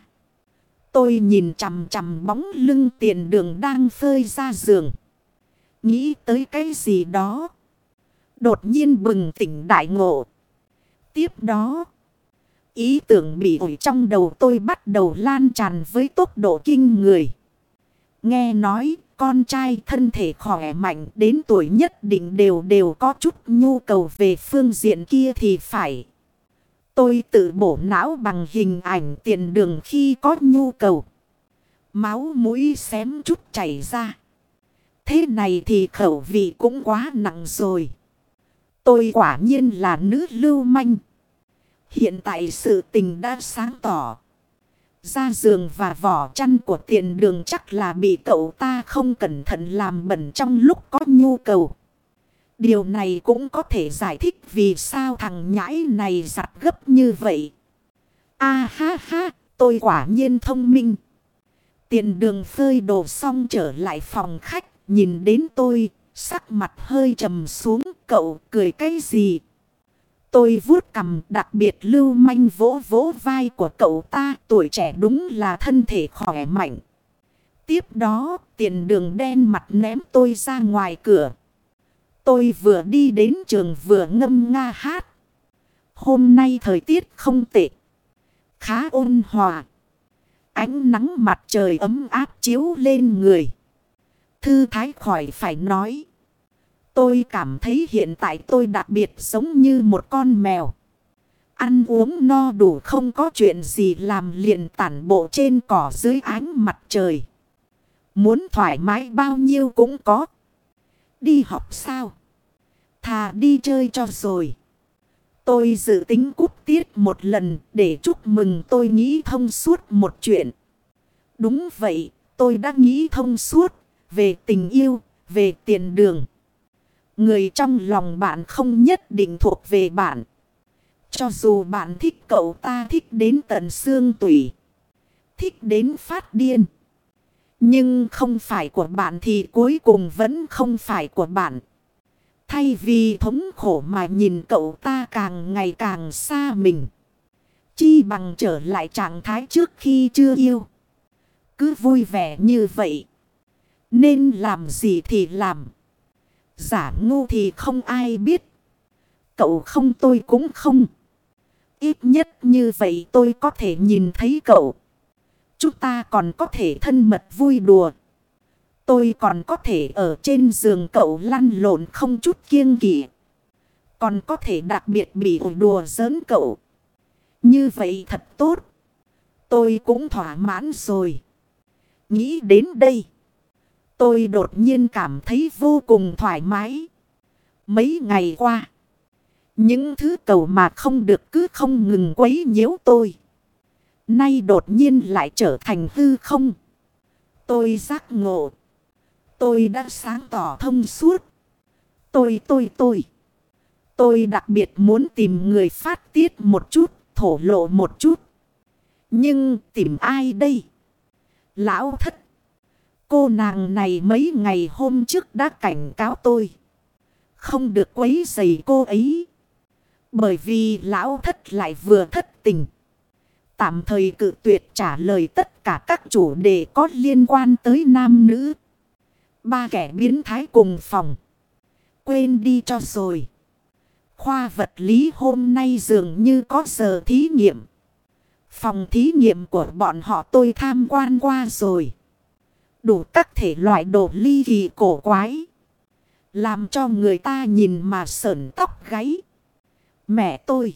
Tôi nhìn chằm chằm bóng lưng tiền đường đang phơi ra giường. Nghĩ tới cái gì đó. Đột nhiên bừng tỉnh đại ngộ. Tiếp đó. Ý tưởng bị ủi trong đầu tôi bắt đầu lan tràn với tốc độ kinh người. Nghe nói, con trai thân thể khỏe mạnh đến tuổi nhất định đều đều có chút nhu cầu về phương diện kia thì phải. Tôi tự bổ não bằng hình ảnh tiền đường khi có nhu cầu. Máu mũi xém chút chảy ra. Thế này thì khẩu vị cũng quá nặng rồi. Tôi quả nhiên là nữ lưu manh. Hiện tại sự tình đã sáng tỏ. Ra giường và vỏ chăn của tiền đường chắc là bị cậu ta không cẩn thận làm bẩn trong lúc có nhu cầu. Điều này cũng có thể giải thích vì sao thằng nhãi này giặt gấp như vậy. A ha ha, tôi quả nhiên thông minh. Tiền đường phơi đồ xong trở lại phòng khách, nhìn đến tôi, sắc mặt hơi trầm xuống, cậu cười cái gì? Tôi vuốt cầm đặc biệt lưu manh vỗ vỗ vai của cậu ta tuổi trẻ đúng là thân thể khỏe mạnh. Tiếp đó tiền đường đen mặt ném tôi ra ngoài cửa. Tôi vừa đi đến trường vừa ngâm nga hát. Hôm nay thời tiết không tệ. Khá ôn hòa. Ánh nắng mặt trời ấm áp chiếu lên người. Thư thái khỏi phải nói. Tôi cảm thấy hiện tại tôi đặc biệt giống như một con mèo. Ăn uống no đủ không có chuyện gì làm liền tản bộ trên cỏ dưới ánh mặt trời. Muốn thoải mái bao nhiêu cũng có. Đi học sao? Thà đi chơi cho rồi. Tôi dự tính cúp tiết một lần để chúc mừng tôi nghĩ thông suốt một chuyện. Đúng vậy, tôi đã nghĩ thông suốt về tình yêu, về tiền đường. Người trong lòng bạn không nhất định thuộc về bạn. Cho dù bạn thích cậu ta thích đến tận xương tủy. Thích đến phát điên. Nhưng không phải của bạn thì cuối cùng vẫn không phải của bạn. Thay vì thống khổ mà nhìn cậu ta càng ngày càng xa mình. Chi bằng trở lại trạng thái trước khi chưa yêu. Cứ vui vẻ như vậy. Nên làm gì thì làm. Giả ngu thì không ai biết. Cậu không tôi cũng không. Ít nhất như vậy tôi có thể nhìn thấy cậu. Chúng ta còn có thể thân mật vui đùa. Tôi còn có thể ở trên giường cậu lăn lộn không chút kiêng kỵ. Còn có thể đặc biệt bị đùa giỡn cậu. Như vậy thật tốt. Tôi cũng thỏa mãn rồi. Nghĩ đến đây. Tôi đột nhiên cảm thấy vô cùng thoải mái. Mấy ngày qua. Những thứ cầu mà không được cứ không ngừng quấy nhiễu tôi. Nay đột nhiên lại trở thành hư không. Tôi giác ngộ. Tôi đã sáng tỏ thông suốt. Tôi tôi tôi. Tôi đặc biệt muốn tìm người phát tiết một chút, thổ lộ một chút. Nhưng tìm ai đây? Lão thất. Cô nàng này mấy ngày hôm trước đã cảnh cáo tôi. Không được quấy rầy cô ấy. Bởi vì lão thất lại vừa thất tình. Tạm thời cự tuyệt trả lời tất cả các chủ đề có liên quan tới nam nữ. Ba kẻ biến thái cùng phòng. Quên đi cho rồi. Khoa vật lý hôm nay dường như có giờ thí nghiệm. Phòng thí nghiệm của bọn họ tôi tham quan qua rồi. Đủ các thể loại đồ ly kỳ cổ quái. Làm cho người ta nhìn mà sởn tóc gáy. Mẹ tôi.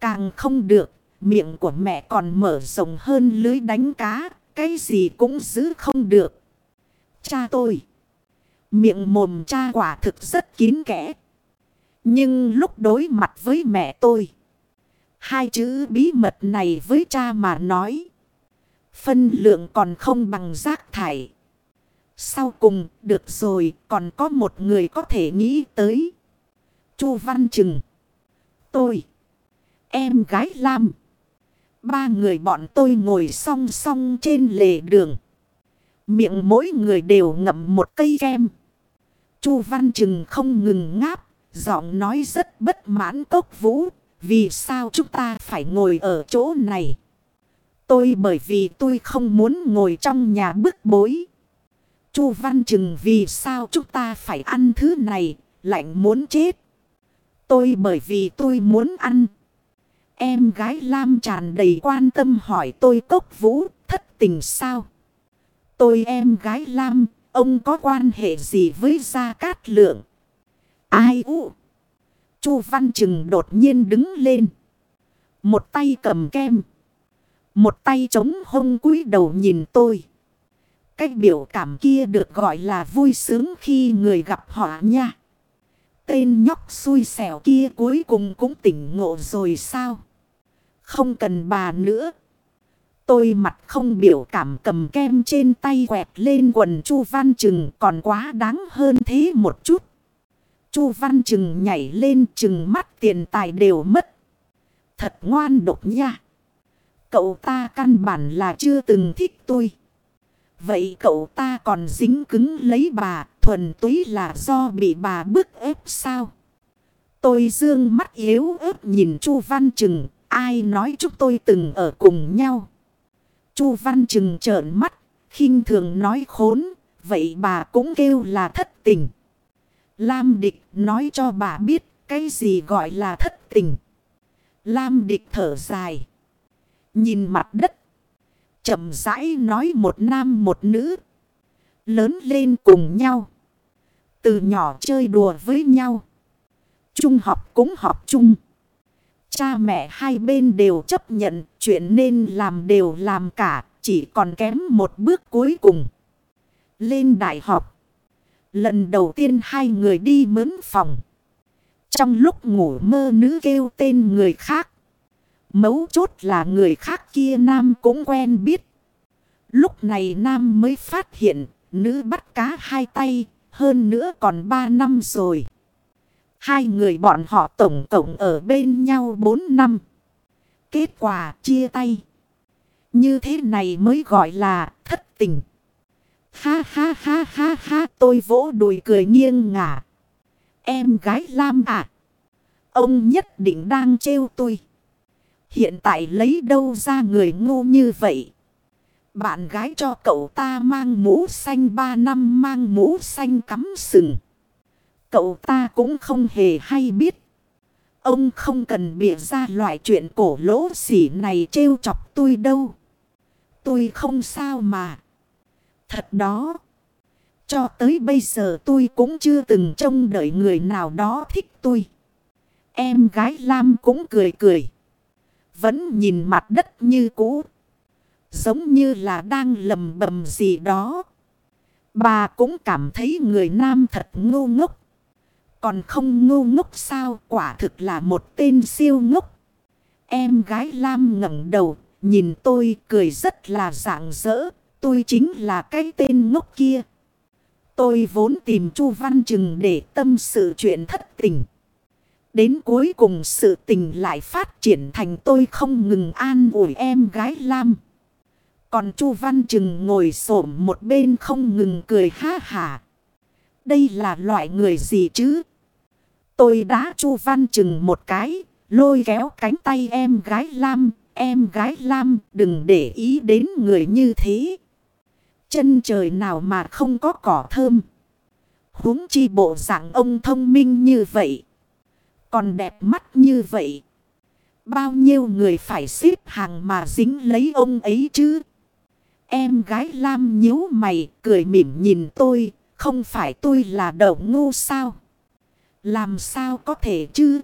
Càng không được. Miệng của mẹ còn mở rộng hơn lưới đánh cá. Cái gì cũng giữ không được. Cha tôi. Miệng mồm cha quả thực rất kín kẽ. Nhưng lúc đối mặt với mẹ tôi. Hai chữ bí mật này với cha mà nói. Phân lượng còn không bằng rác thải. Sau cùng, được rồi, còn có một người có thể nghĩ tới. Chu Văn Trừng. Tôi. Em gái Lam. Ba người bọn tôi ngồi song song trên lề đường. Miệng mỗi người đều ngậm một cây kem. Chu Văn Trừng không ngừng ngáp, giọng nói rất bất mãn cốc vũ. Vì sao chúng ta phải ngồi ở chỗ này? Tôi bởi vì tôi không muốn ngồi trong nhà bức bối. Chu Văn Trừng vì sao chúng ta phải ăn thứ này, lạnh muốn chết. Tôi bởi vì tôi muốn ăn. Em gái Lam tràn đầy quan tâm hỏi tôi cốc vũ thất tình sao? Tôi em gái Lam, ông có quan hệ gì với Gia Cát Lượng? Ai u? Chu Văn Trừng đột nhiên đứng lên. Một tay cầm kem. Một tay chống hông cúi đầu nhìn tôi. Cái biểu cảm kia được gọi là vui sướng khi người gặp họ nha. Tên nhóc xui xẻo kia cuối cùng cũng tỉnh ngộ rồi sao? Không cần bà nữa. Tôi mặt không biểu cảm cầm kem trên tay quẹt lên quần Chu Văn Trừng còn quá đáng hơn thế một chút. Chu Văn Trừng nhảy lên trừng mắt tiền tài đều mất. Thật ngoan độc nha. Cậu ta căn bản là chưa từng thích tôi. Vậy cậu ta còn dính cứng lấy bà, thuần túy là do bị bà bức ép sao? Tôi dương mắt yếu ớt nhìn Chu Văn Trừng, ai nói chúng tôi từng ở cùng nhau. Chu Văn Trừng trợn mắt, khinh thường nói khốn, vậy bà cũng kêu là thất tình. Lam Địch nói cho bà biết cái gì gọi là thất tình. Lam Địch thở dài. Nhìn mặt đất. chậm rãi nói một nam một nữ. Lớn lên cùng nhau. Từ nhỏ chơi đùa với nhau. Trung học cũng học chung. Cha mẹ hai bên đều chấp nhận, chuyện nên làm đều làm cả. Chỉ còn kém một bước cuối cùng. Lên đại học. Lần đầu tiên hai người đi mướn phòng. Trong lúc ngủ mơ nữ kêu tên người khác. Mấu chốt là người khác kia nam cũng quen biết. Lúc này nam mới phát hiện, nữ bắt cá hai tay. Hơn nữa còn ba năm rồi. Hai người bọn họ tổng tổng ở bên nhau bốn năm. Kết quả chia tay. Như thế này mới gọi là thất tình. Ha ha ha ha ha, tôi vỗ đùi cười nghiêng ngả. Em gái Lam à. Ông nhất định đang trêu tôi. Hiện tại lấy đâu ra người ngu như vậy. Bạn gái cho cậu ta mang mũ xanh 3 năm, mang mũ xanh cắm sừng. Cậu ta cũng không hề hay biết. Ông không cần bịa ra loại chuyện cổ lỗ xỉ này trêu chọc tôi đâu. Tôi không sao mà. Thật đó. Cho tới bây giờ tôi cũng chưa từng trông đợi người nào đó thích tôi. Em gái Lam cũng cười cười. Vẫn nhìn mặt đất như cũ. Giống như là đang lầm bầm gì đó. Bà cũng cảm thấy người nam thật ngu ngốc. Còn không ngu ngốc sao, quả thực là một tên siêu ngốc. Em gái Lam ngẩng đầu, nhìn tôi cười rất là rạng rỡ. Tôi chính là cái tên ngốc kia. Tôi vốn tìm Chu Văn Trừng để tâm sự chuyện thất tình. Đến cuối cùng sự tình lại phát triển thành tôi không ngừng an ủi em gái Lam. Còn Chu Văn Trừng ngồi xổm một bên không ngừng cười ha hả. Đây là loại người gì chứ? Tôi đã Chu Văn chừng một cái, lôi kéo cánh tay em gái Lam. Em gái Lam đừng để ý đến người như thế. Chân trời nào mà không có cỏ thơm. huống chi bộ dạng ông thông minh như vậy. Còn đẹp mắt như vậy. Bao nhiêu người phải xếp hàng mà dính lấy ông ấy chứ. Em gái Lam nhíu mày cười mỉm nhìn tôi. Không phải tôi là đầu ngu sao. Làm sao có thể chứ.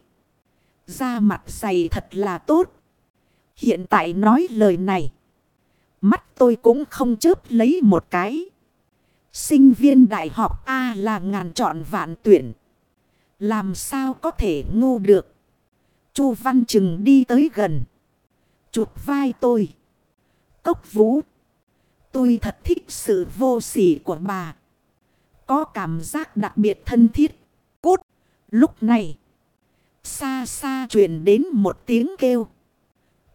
Da mặt dày thật là tốt. Hiện tại nói lời này. Mắt tôi cũng không chớp lấy một cái. Sinh viên đại học A là ngàn chọn vạn tuyển. Làm sao có thể ngu được. Chu Văn Trừng đi tới gần. Chụp vai tôi. Cốc vũ. Tôi thật thích sự vô sỉ của bà. Có cảm giác đặc biệt thân thiết. Cút. Lúc này. Xa xa truyền đến một tiếng kêu.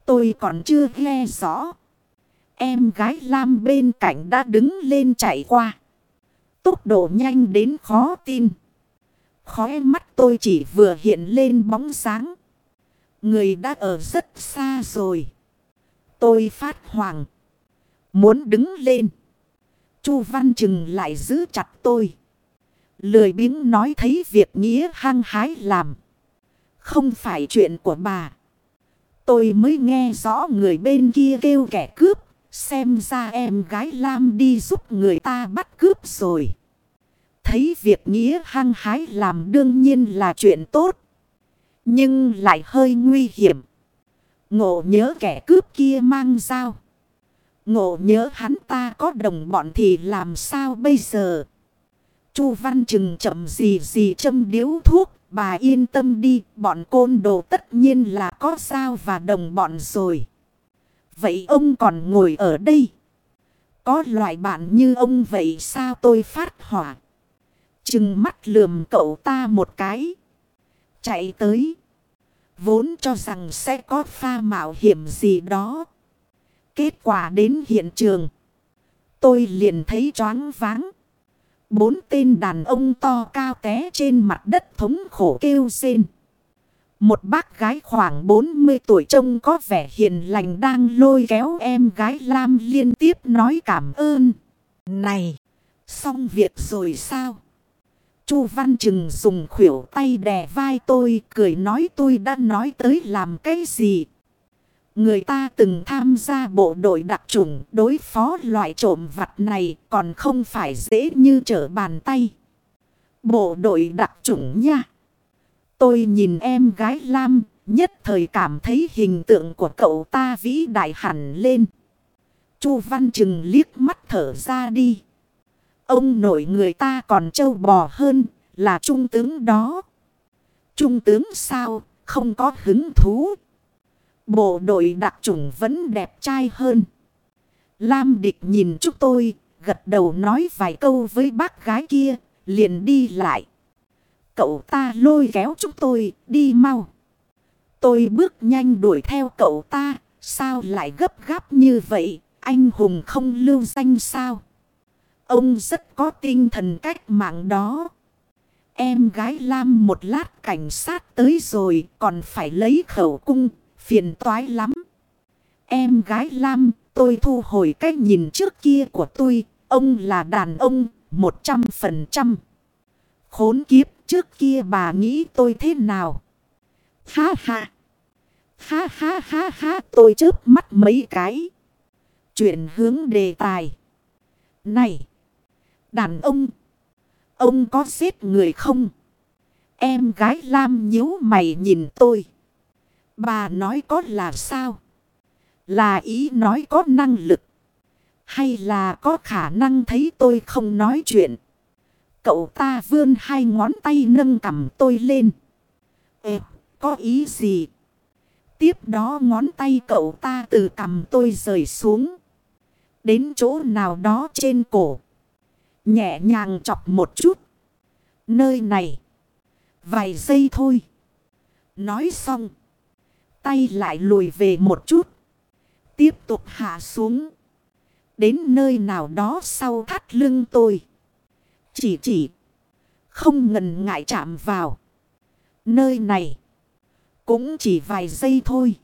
Tôi còn chưa nghe rõ. Em gái Lam bên cạnh đã đứng lên chạy qua. Tốc độ nhanh đến khó tin. Khóe mắt tôi chỉ vừa hiện lên bóng sáng. Người đã ở rất xa rồi. Tôi phát hoàng. Muốn đứng lên. Chu Văn Trừng lại giữ chặt tôi. Lười biếng nói thấy việc nghĩa hăng hái làm. Không phải chuyện của bà. Tôi mới nghe rõ người bên kia kêu kẻ cướp. Xem ra em gái Lam đi giúp người ta bắt cướp rồi. Thấy việc nghĩa hăng hái làm đương nhiên là chuyện tốt. Nhưng lại hơi nguy hiểm. Ngộ nhớ kẻ cướp kia mang dao. Ngộ nhớ hắn ta có đồng bọn thì làm sao bây giờ? Chu Văn Trừng chậm gì gì châm điếu thuốc. Bà yên tâm đi, bọn côn đồ tất nhiên là có sao và đồng bọn rồi. Vậy ông còn ngồi ở đây? Có loại bạn như ông vậy sao tôi phát hỏa? Chừng mắt lườm cậu ta một cái. Chạy tới. Vốn cho rằng sẽ có pha mạo hiểm gì đó. Kết quả đến hiện trường. Tôi liền thấy choáng váng. Bốn tên đàn ông to cao té trên mặt đất thống khổ kêu rên. Một bác gái khoảng 40 tuổi trông có vẻ hiền lành đang lôi kéo em gái Lam liên tiếp nói cảm ơn. Này, xong việc rồi sao? Chu Văn Trừng dùng khuỷu tay đè vai tôi cười nói tôi đã nói tới làm cái gì. Người ta từng tham gia bộ đội đặc chủng đối phó loại trộm vặt này còn không phải dễ như trở bàn tay. Bộ đội đặc chủng nha. Tôi nhìn em gái Lam, nhất thời cảm thấy hình tượng của cậu ta vĩ đại hẳn lên. Chu Văn Trừng liếc mắt thở ra đi. Ông nội người ta còn trâu bò hơn là trung tướng đó. Trung tướng sao, không có hứng thú. Bộ đội đặc chủng vẫn đẹp trai hơn. Lam địch nhìn chúng tôi, gật đầu nói vài câu với bác gái kia, liền đi lại. Cậu ta lôi kéo chúng tôi, đi mau. Tôi bước nhanh đuổi theo cậu ta, sao lại gấp gáp như vậy, anh hùng không lưu danh sao? Ông rất có tinh thần cách mạng đó. Em gái Lam một lát cảnh sát tới rồi còn phải lấy khẩu cung, phiền toái lắm. Em gái Lam, tôi thu hồi cái nhìn trước kia của tôi, ông là đàn ông, một trăm phần trăm. Khốn kiếp, trước kia bà nghĩ tôi thế nào? Ha ha! Ha ha ha ha, tôi chớp mắt mấy cái. Chuyển hướng đề tài. Này! Đàn ông! Ông có giết người không? Em gái Lam nhíu mày nhìn tôi. Bà nói có là sao? Là ý nói có năng lực. Hay là có khả năng thấy tôi không nói chuyện? Cậu ta vươn hai ngón tay nâng cầm tôi lên. Ê, có ý gì? Tiếp đó ngón tay cậu ta từ cầm tôi rời xuống. Đến chỗ nào đó trên cổ. Nhẹ nhàng chọc một chút. Nơi này. Vài giây thôi. Nói xong. Tay lại lùi về một chút. Tiếp tục hạ xuống. Đến nơi nào đó sau thắt lưng tôi. Chỉ chỉ. Không ngần ngại chạm vào. Nơi này. Cũng chỉ vài giây thôi.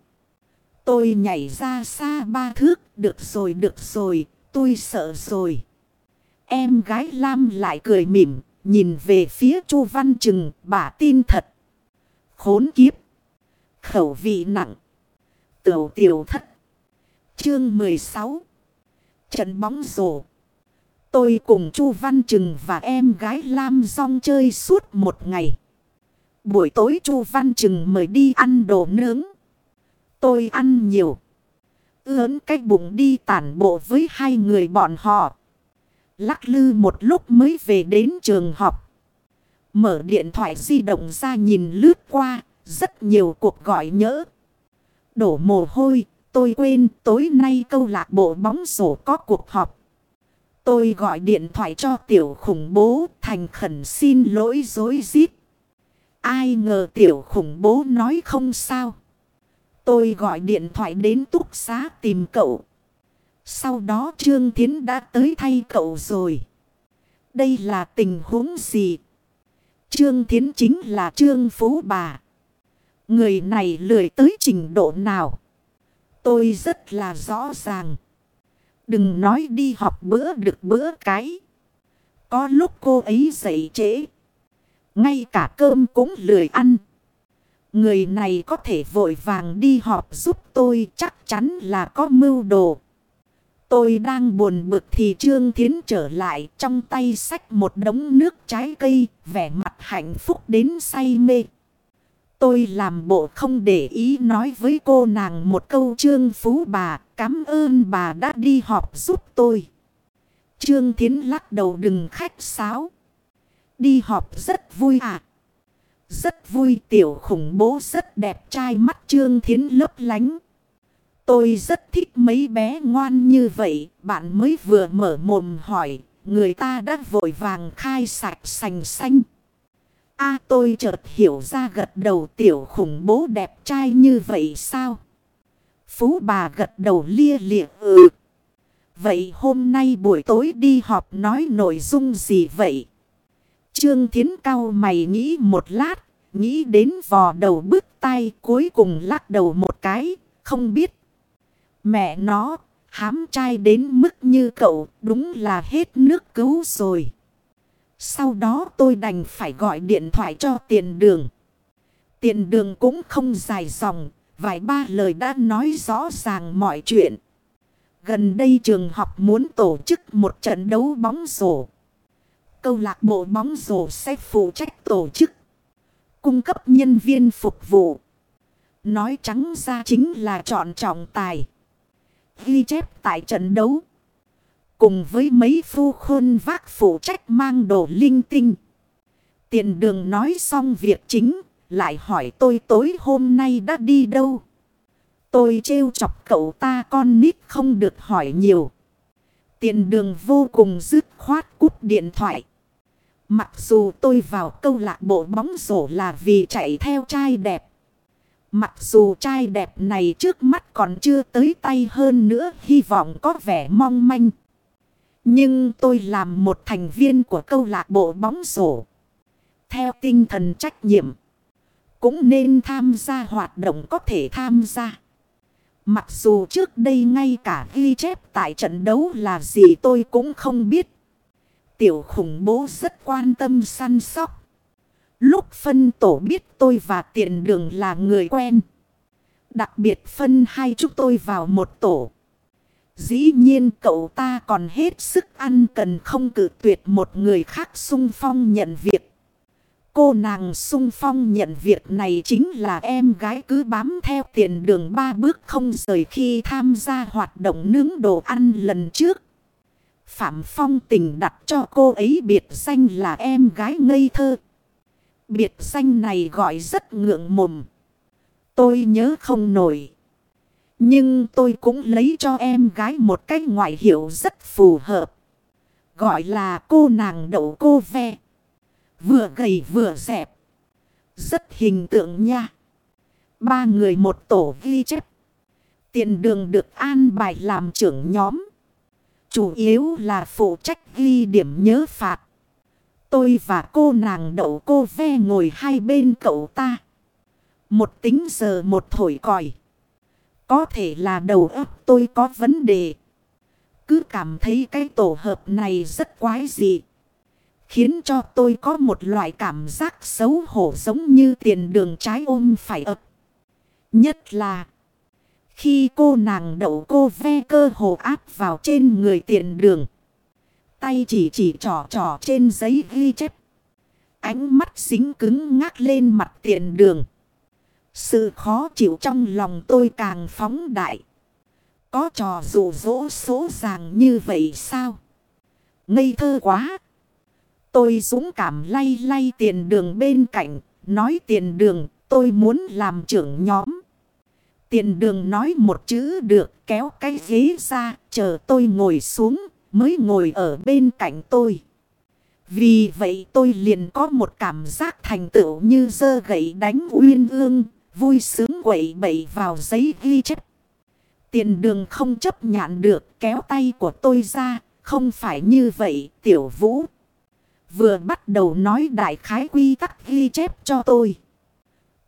Tôi nhảy ra xa ba thước. Được rồi được rồi. Tôi sợ rồi. Em gái Lam lại cười mỉm, nhìn về phía Chu Văn Trừng, bà tin thật. Khốn kiếp. Khẩu vị nặng. Tiểu tiểu thất. Chương 16. Trận bóng rổ. Tôi cùng Chu Văn Trừng và em gái Lam Dong chơi suốt một ngày. Buổi tối Chu Văn Trừng mời đi ăn đồ nướng. Tôi ăn nhiều. Ướn cái bụng đi tản bộ với hai người bọn họ. Lắc lư một lúc mới về đến trường học. Mở điện thoại di động ra nhìn lướt qua. Rất nhiều cuộc gọi nhớ Đổ mồ hôi. Tôi quên, tối nay câu lạc bộ bóng rổ có cuộc họp. Tôi gọi điện thoại cho tiểu khủng bố, thành khẩn xin lỗi dối rít Ai ngờ tiểu khủng bố nói không sao. Tôi gọi điện thoại đến túc xá tìm cậu. Sau đó Trương Thiến đã tới thay cậu rồi. Đây là tình huống gì? Trương Thiến chính là Trương Phú Bà. Người này lười tới trình độ nào. Tôi rất là rõ ràng. Đừng nói đi học bữa được bữa cái. Có lúc cô ấy dậy trễ. Ngay cả cơm cũng lười ăn. Người này có thể vội vàng đi họp giúp tôi chắc chắn là có mưu đồ. Tôi đang buồn bực thì Trương Thiến trở lại trong tay sách một đống nước trái cây, vẻ mặt hạnh phúc đến say mê. Tôi làm bộ không để ý nói với cô nàng một câu Trương Phú bà, cảm ơn bà đã đi họp giúp tôi. Trương Thiến lắc đầu đừng khách sáo. Đi họp rất vui à. Rất vui tiểu khủng bố rất đẹp trai mắt Trương Thiến lấp lánh. Tôi rất thích mấy bé ngoan như vậy. Bạn mới vừa mở mồm hỏi. Người ta đã vội vàng khai sạch sành xanh a tôi chợt hiểu ra gật đầu tiểu khủng bố đẹp trai như vậy sao? Phú bà gật đầu lia lịa ừ. Vậy hôm nay buổi tối đi họp nói nội dung gì vậy? Trương Thiến cao mày nghĩ một lát, nghĩ đến vò đầu bước tay cuối cùng lắc đầu một cái, không biết. Mẹ nó, hám trai đến mức như cậu, đúng là hết nước cứu rồi. Sau đó tôi đành phải gọi điện thoại cho tiền đường. Tiền đường cũng không dài dòng, vài ba lời đã nói rõ ràng mọi chuyện. Gần đây trường học muốn tổ chức một trận đấu bóng rổ. Câu lạc bộ bóng rổ sẽ phụ trách tổ chức. Cung cấp nhân viên phục vụ. Nói trắng ra chính là chọn trọng tài. Ghi chép tại trận đấu. Cùng với mấy phu khôn vác phụ trách mang đồ linh tinh. Tiền đường nói xong việc chính. Lại hỏi tôi tối hôm nay đã đi đâu. Tôi trêu chọc cậu ta con nít không được hỏi nhiều. Tiền đường vô cùng dứt khoát cút điện thoại. Mặc dù tôi vào câu lạc bộ bóng rổ là vì chạy theo trai đẹp. Mặc dù trai đẹp này trước mắt còn chưa tới tay hơn nữa, hy vọng có vẻ mong manh. Nhưng tôi làm một thành viên của câu lạc bộ bóng rổ. Theo tinh thần trách nhiệm. Cũng nên tham gia hoạt động có thể tham gia. Mặc dù trước đây ngay cả ghi chép tại trận đấu là gì tôi cũng không biết. Tiểu khủng bố rất quan tâm săn sóc. Lúc phân tổ biết tôi và tiện đường là người quen. Đặc biệt phân hai chúng tôi vào một tổ. Dĩ nhiên cậu ta còn hết sức ăn cần không cử tuyệt một người khác sung phong nhận việc. Cô nàng sung phong nhận việc này chính là em gái cứ bám theo tiền đường ba bước không rời khi tham gia hoạt động nướng đồ ăn lần trước. Phạm Phong tình đặt cho cô ấy biệt danh là em gái ngây thơ. Biệt danh này gọi rất ngượng mồm. Tôi nhớ không nổi. Nhưng tôi cũng lấy cho em gái một cái ngoại hiệu rất phù hợp. Gọi là cô nàng đậu cô ve. Vừa gầy vừa dẹp. Rất hình tượng nha. Ba người một tổ ghi chép. Tiền đường được an bài làm trưởng nhóm. Chủ yếu là phụ trách ghi điểm nhớ phạt. Tôi và cô nàng đậu cô ve ngồi hai bên cậu ta. Một tính giờ một thổi còi. Có thể là đầu óc tôi có vấn đề. Cứ cảm thấy cái tổ hợp này rất quái dị. Khiến cho tôi có một loại cảm giác xấu hổ giống như tiền đường trái ôm phải ập. Nhất là, khi cô nàng đậu cô ve cơ hồ áp vào trên người tiền đường. Tay chỉ chỉ trỏ trỏ trên giấy ghi chép. Ánh mắt xính cứng ngác lên mặt tiền đường. Sự khó chịu trong lòng tôi càng phóng đại. Có trò dụ dỗ số ràng như vậy sao? Ngây thơ quá! Tôi dũng cảm lay lay tiền đường bên cạnh, nói tiền đường, tôi muốn làm trưởng nhóm. Tiền đường nói một chữ được kéo cái ghế ra, chờ tôi ngồi xuống, mới ngồi ở bên cạnh tôi. Vì vậy tôi liền có một cảm giác thành tựu như dơ gậy đánh uyên ương, vui sướng quậy bậy vào giấy ghi chép. Tiền đường không chấp nhận được kéo tay của tôi ra, không phải như vậy tiểu vũ. Vừa bắt đầu nói đại khái quy tắc ghi chép cho tôi.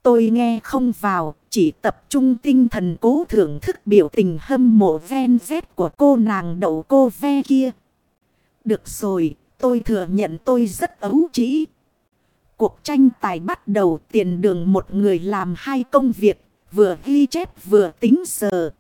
tôi nghe không vào, chỉ tập trung tinh thần cố thưởng thức biểu tình hâm mộ ven vét của cô nàng đậu cô ve kia. Được rồi, tôi thừa nhận tôi rất ấu trĩ. Cuộc tranh tài bắt đầu tiền đường một người làm hai công việc, vừa ghi chép vừa tính giờ.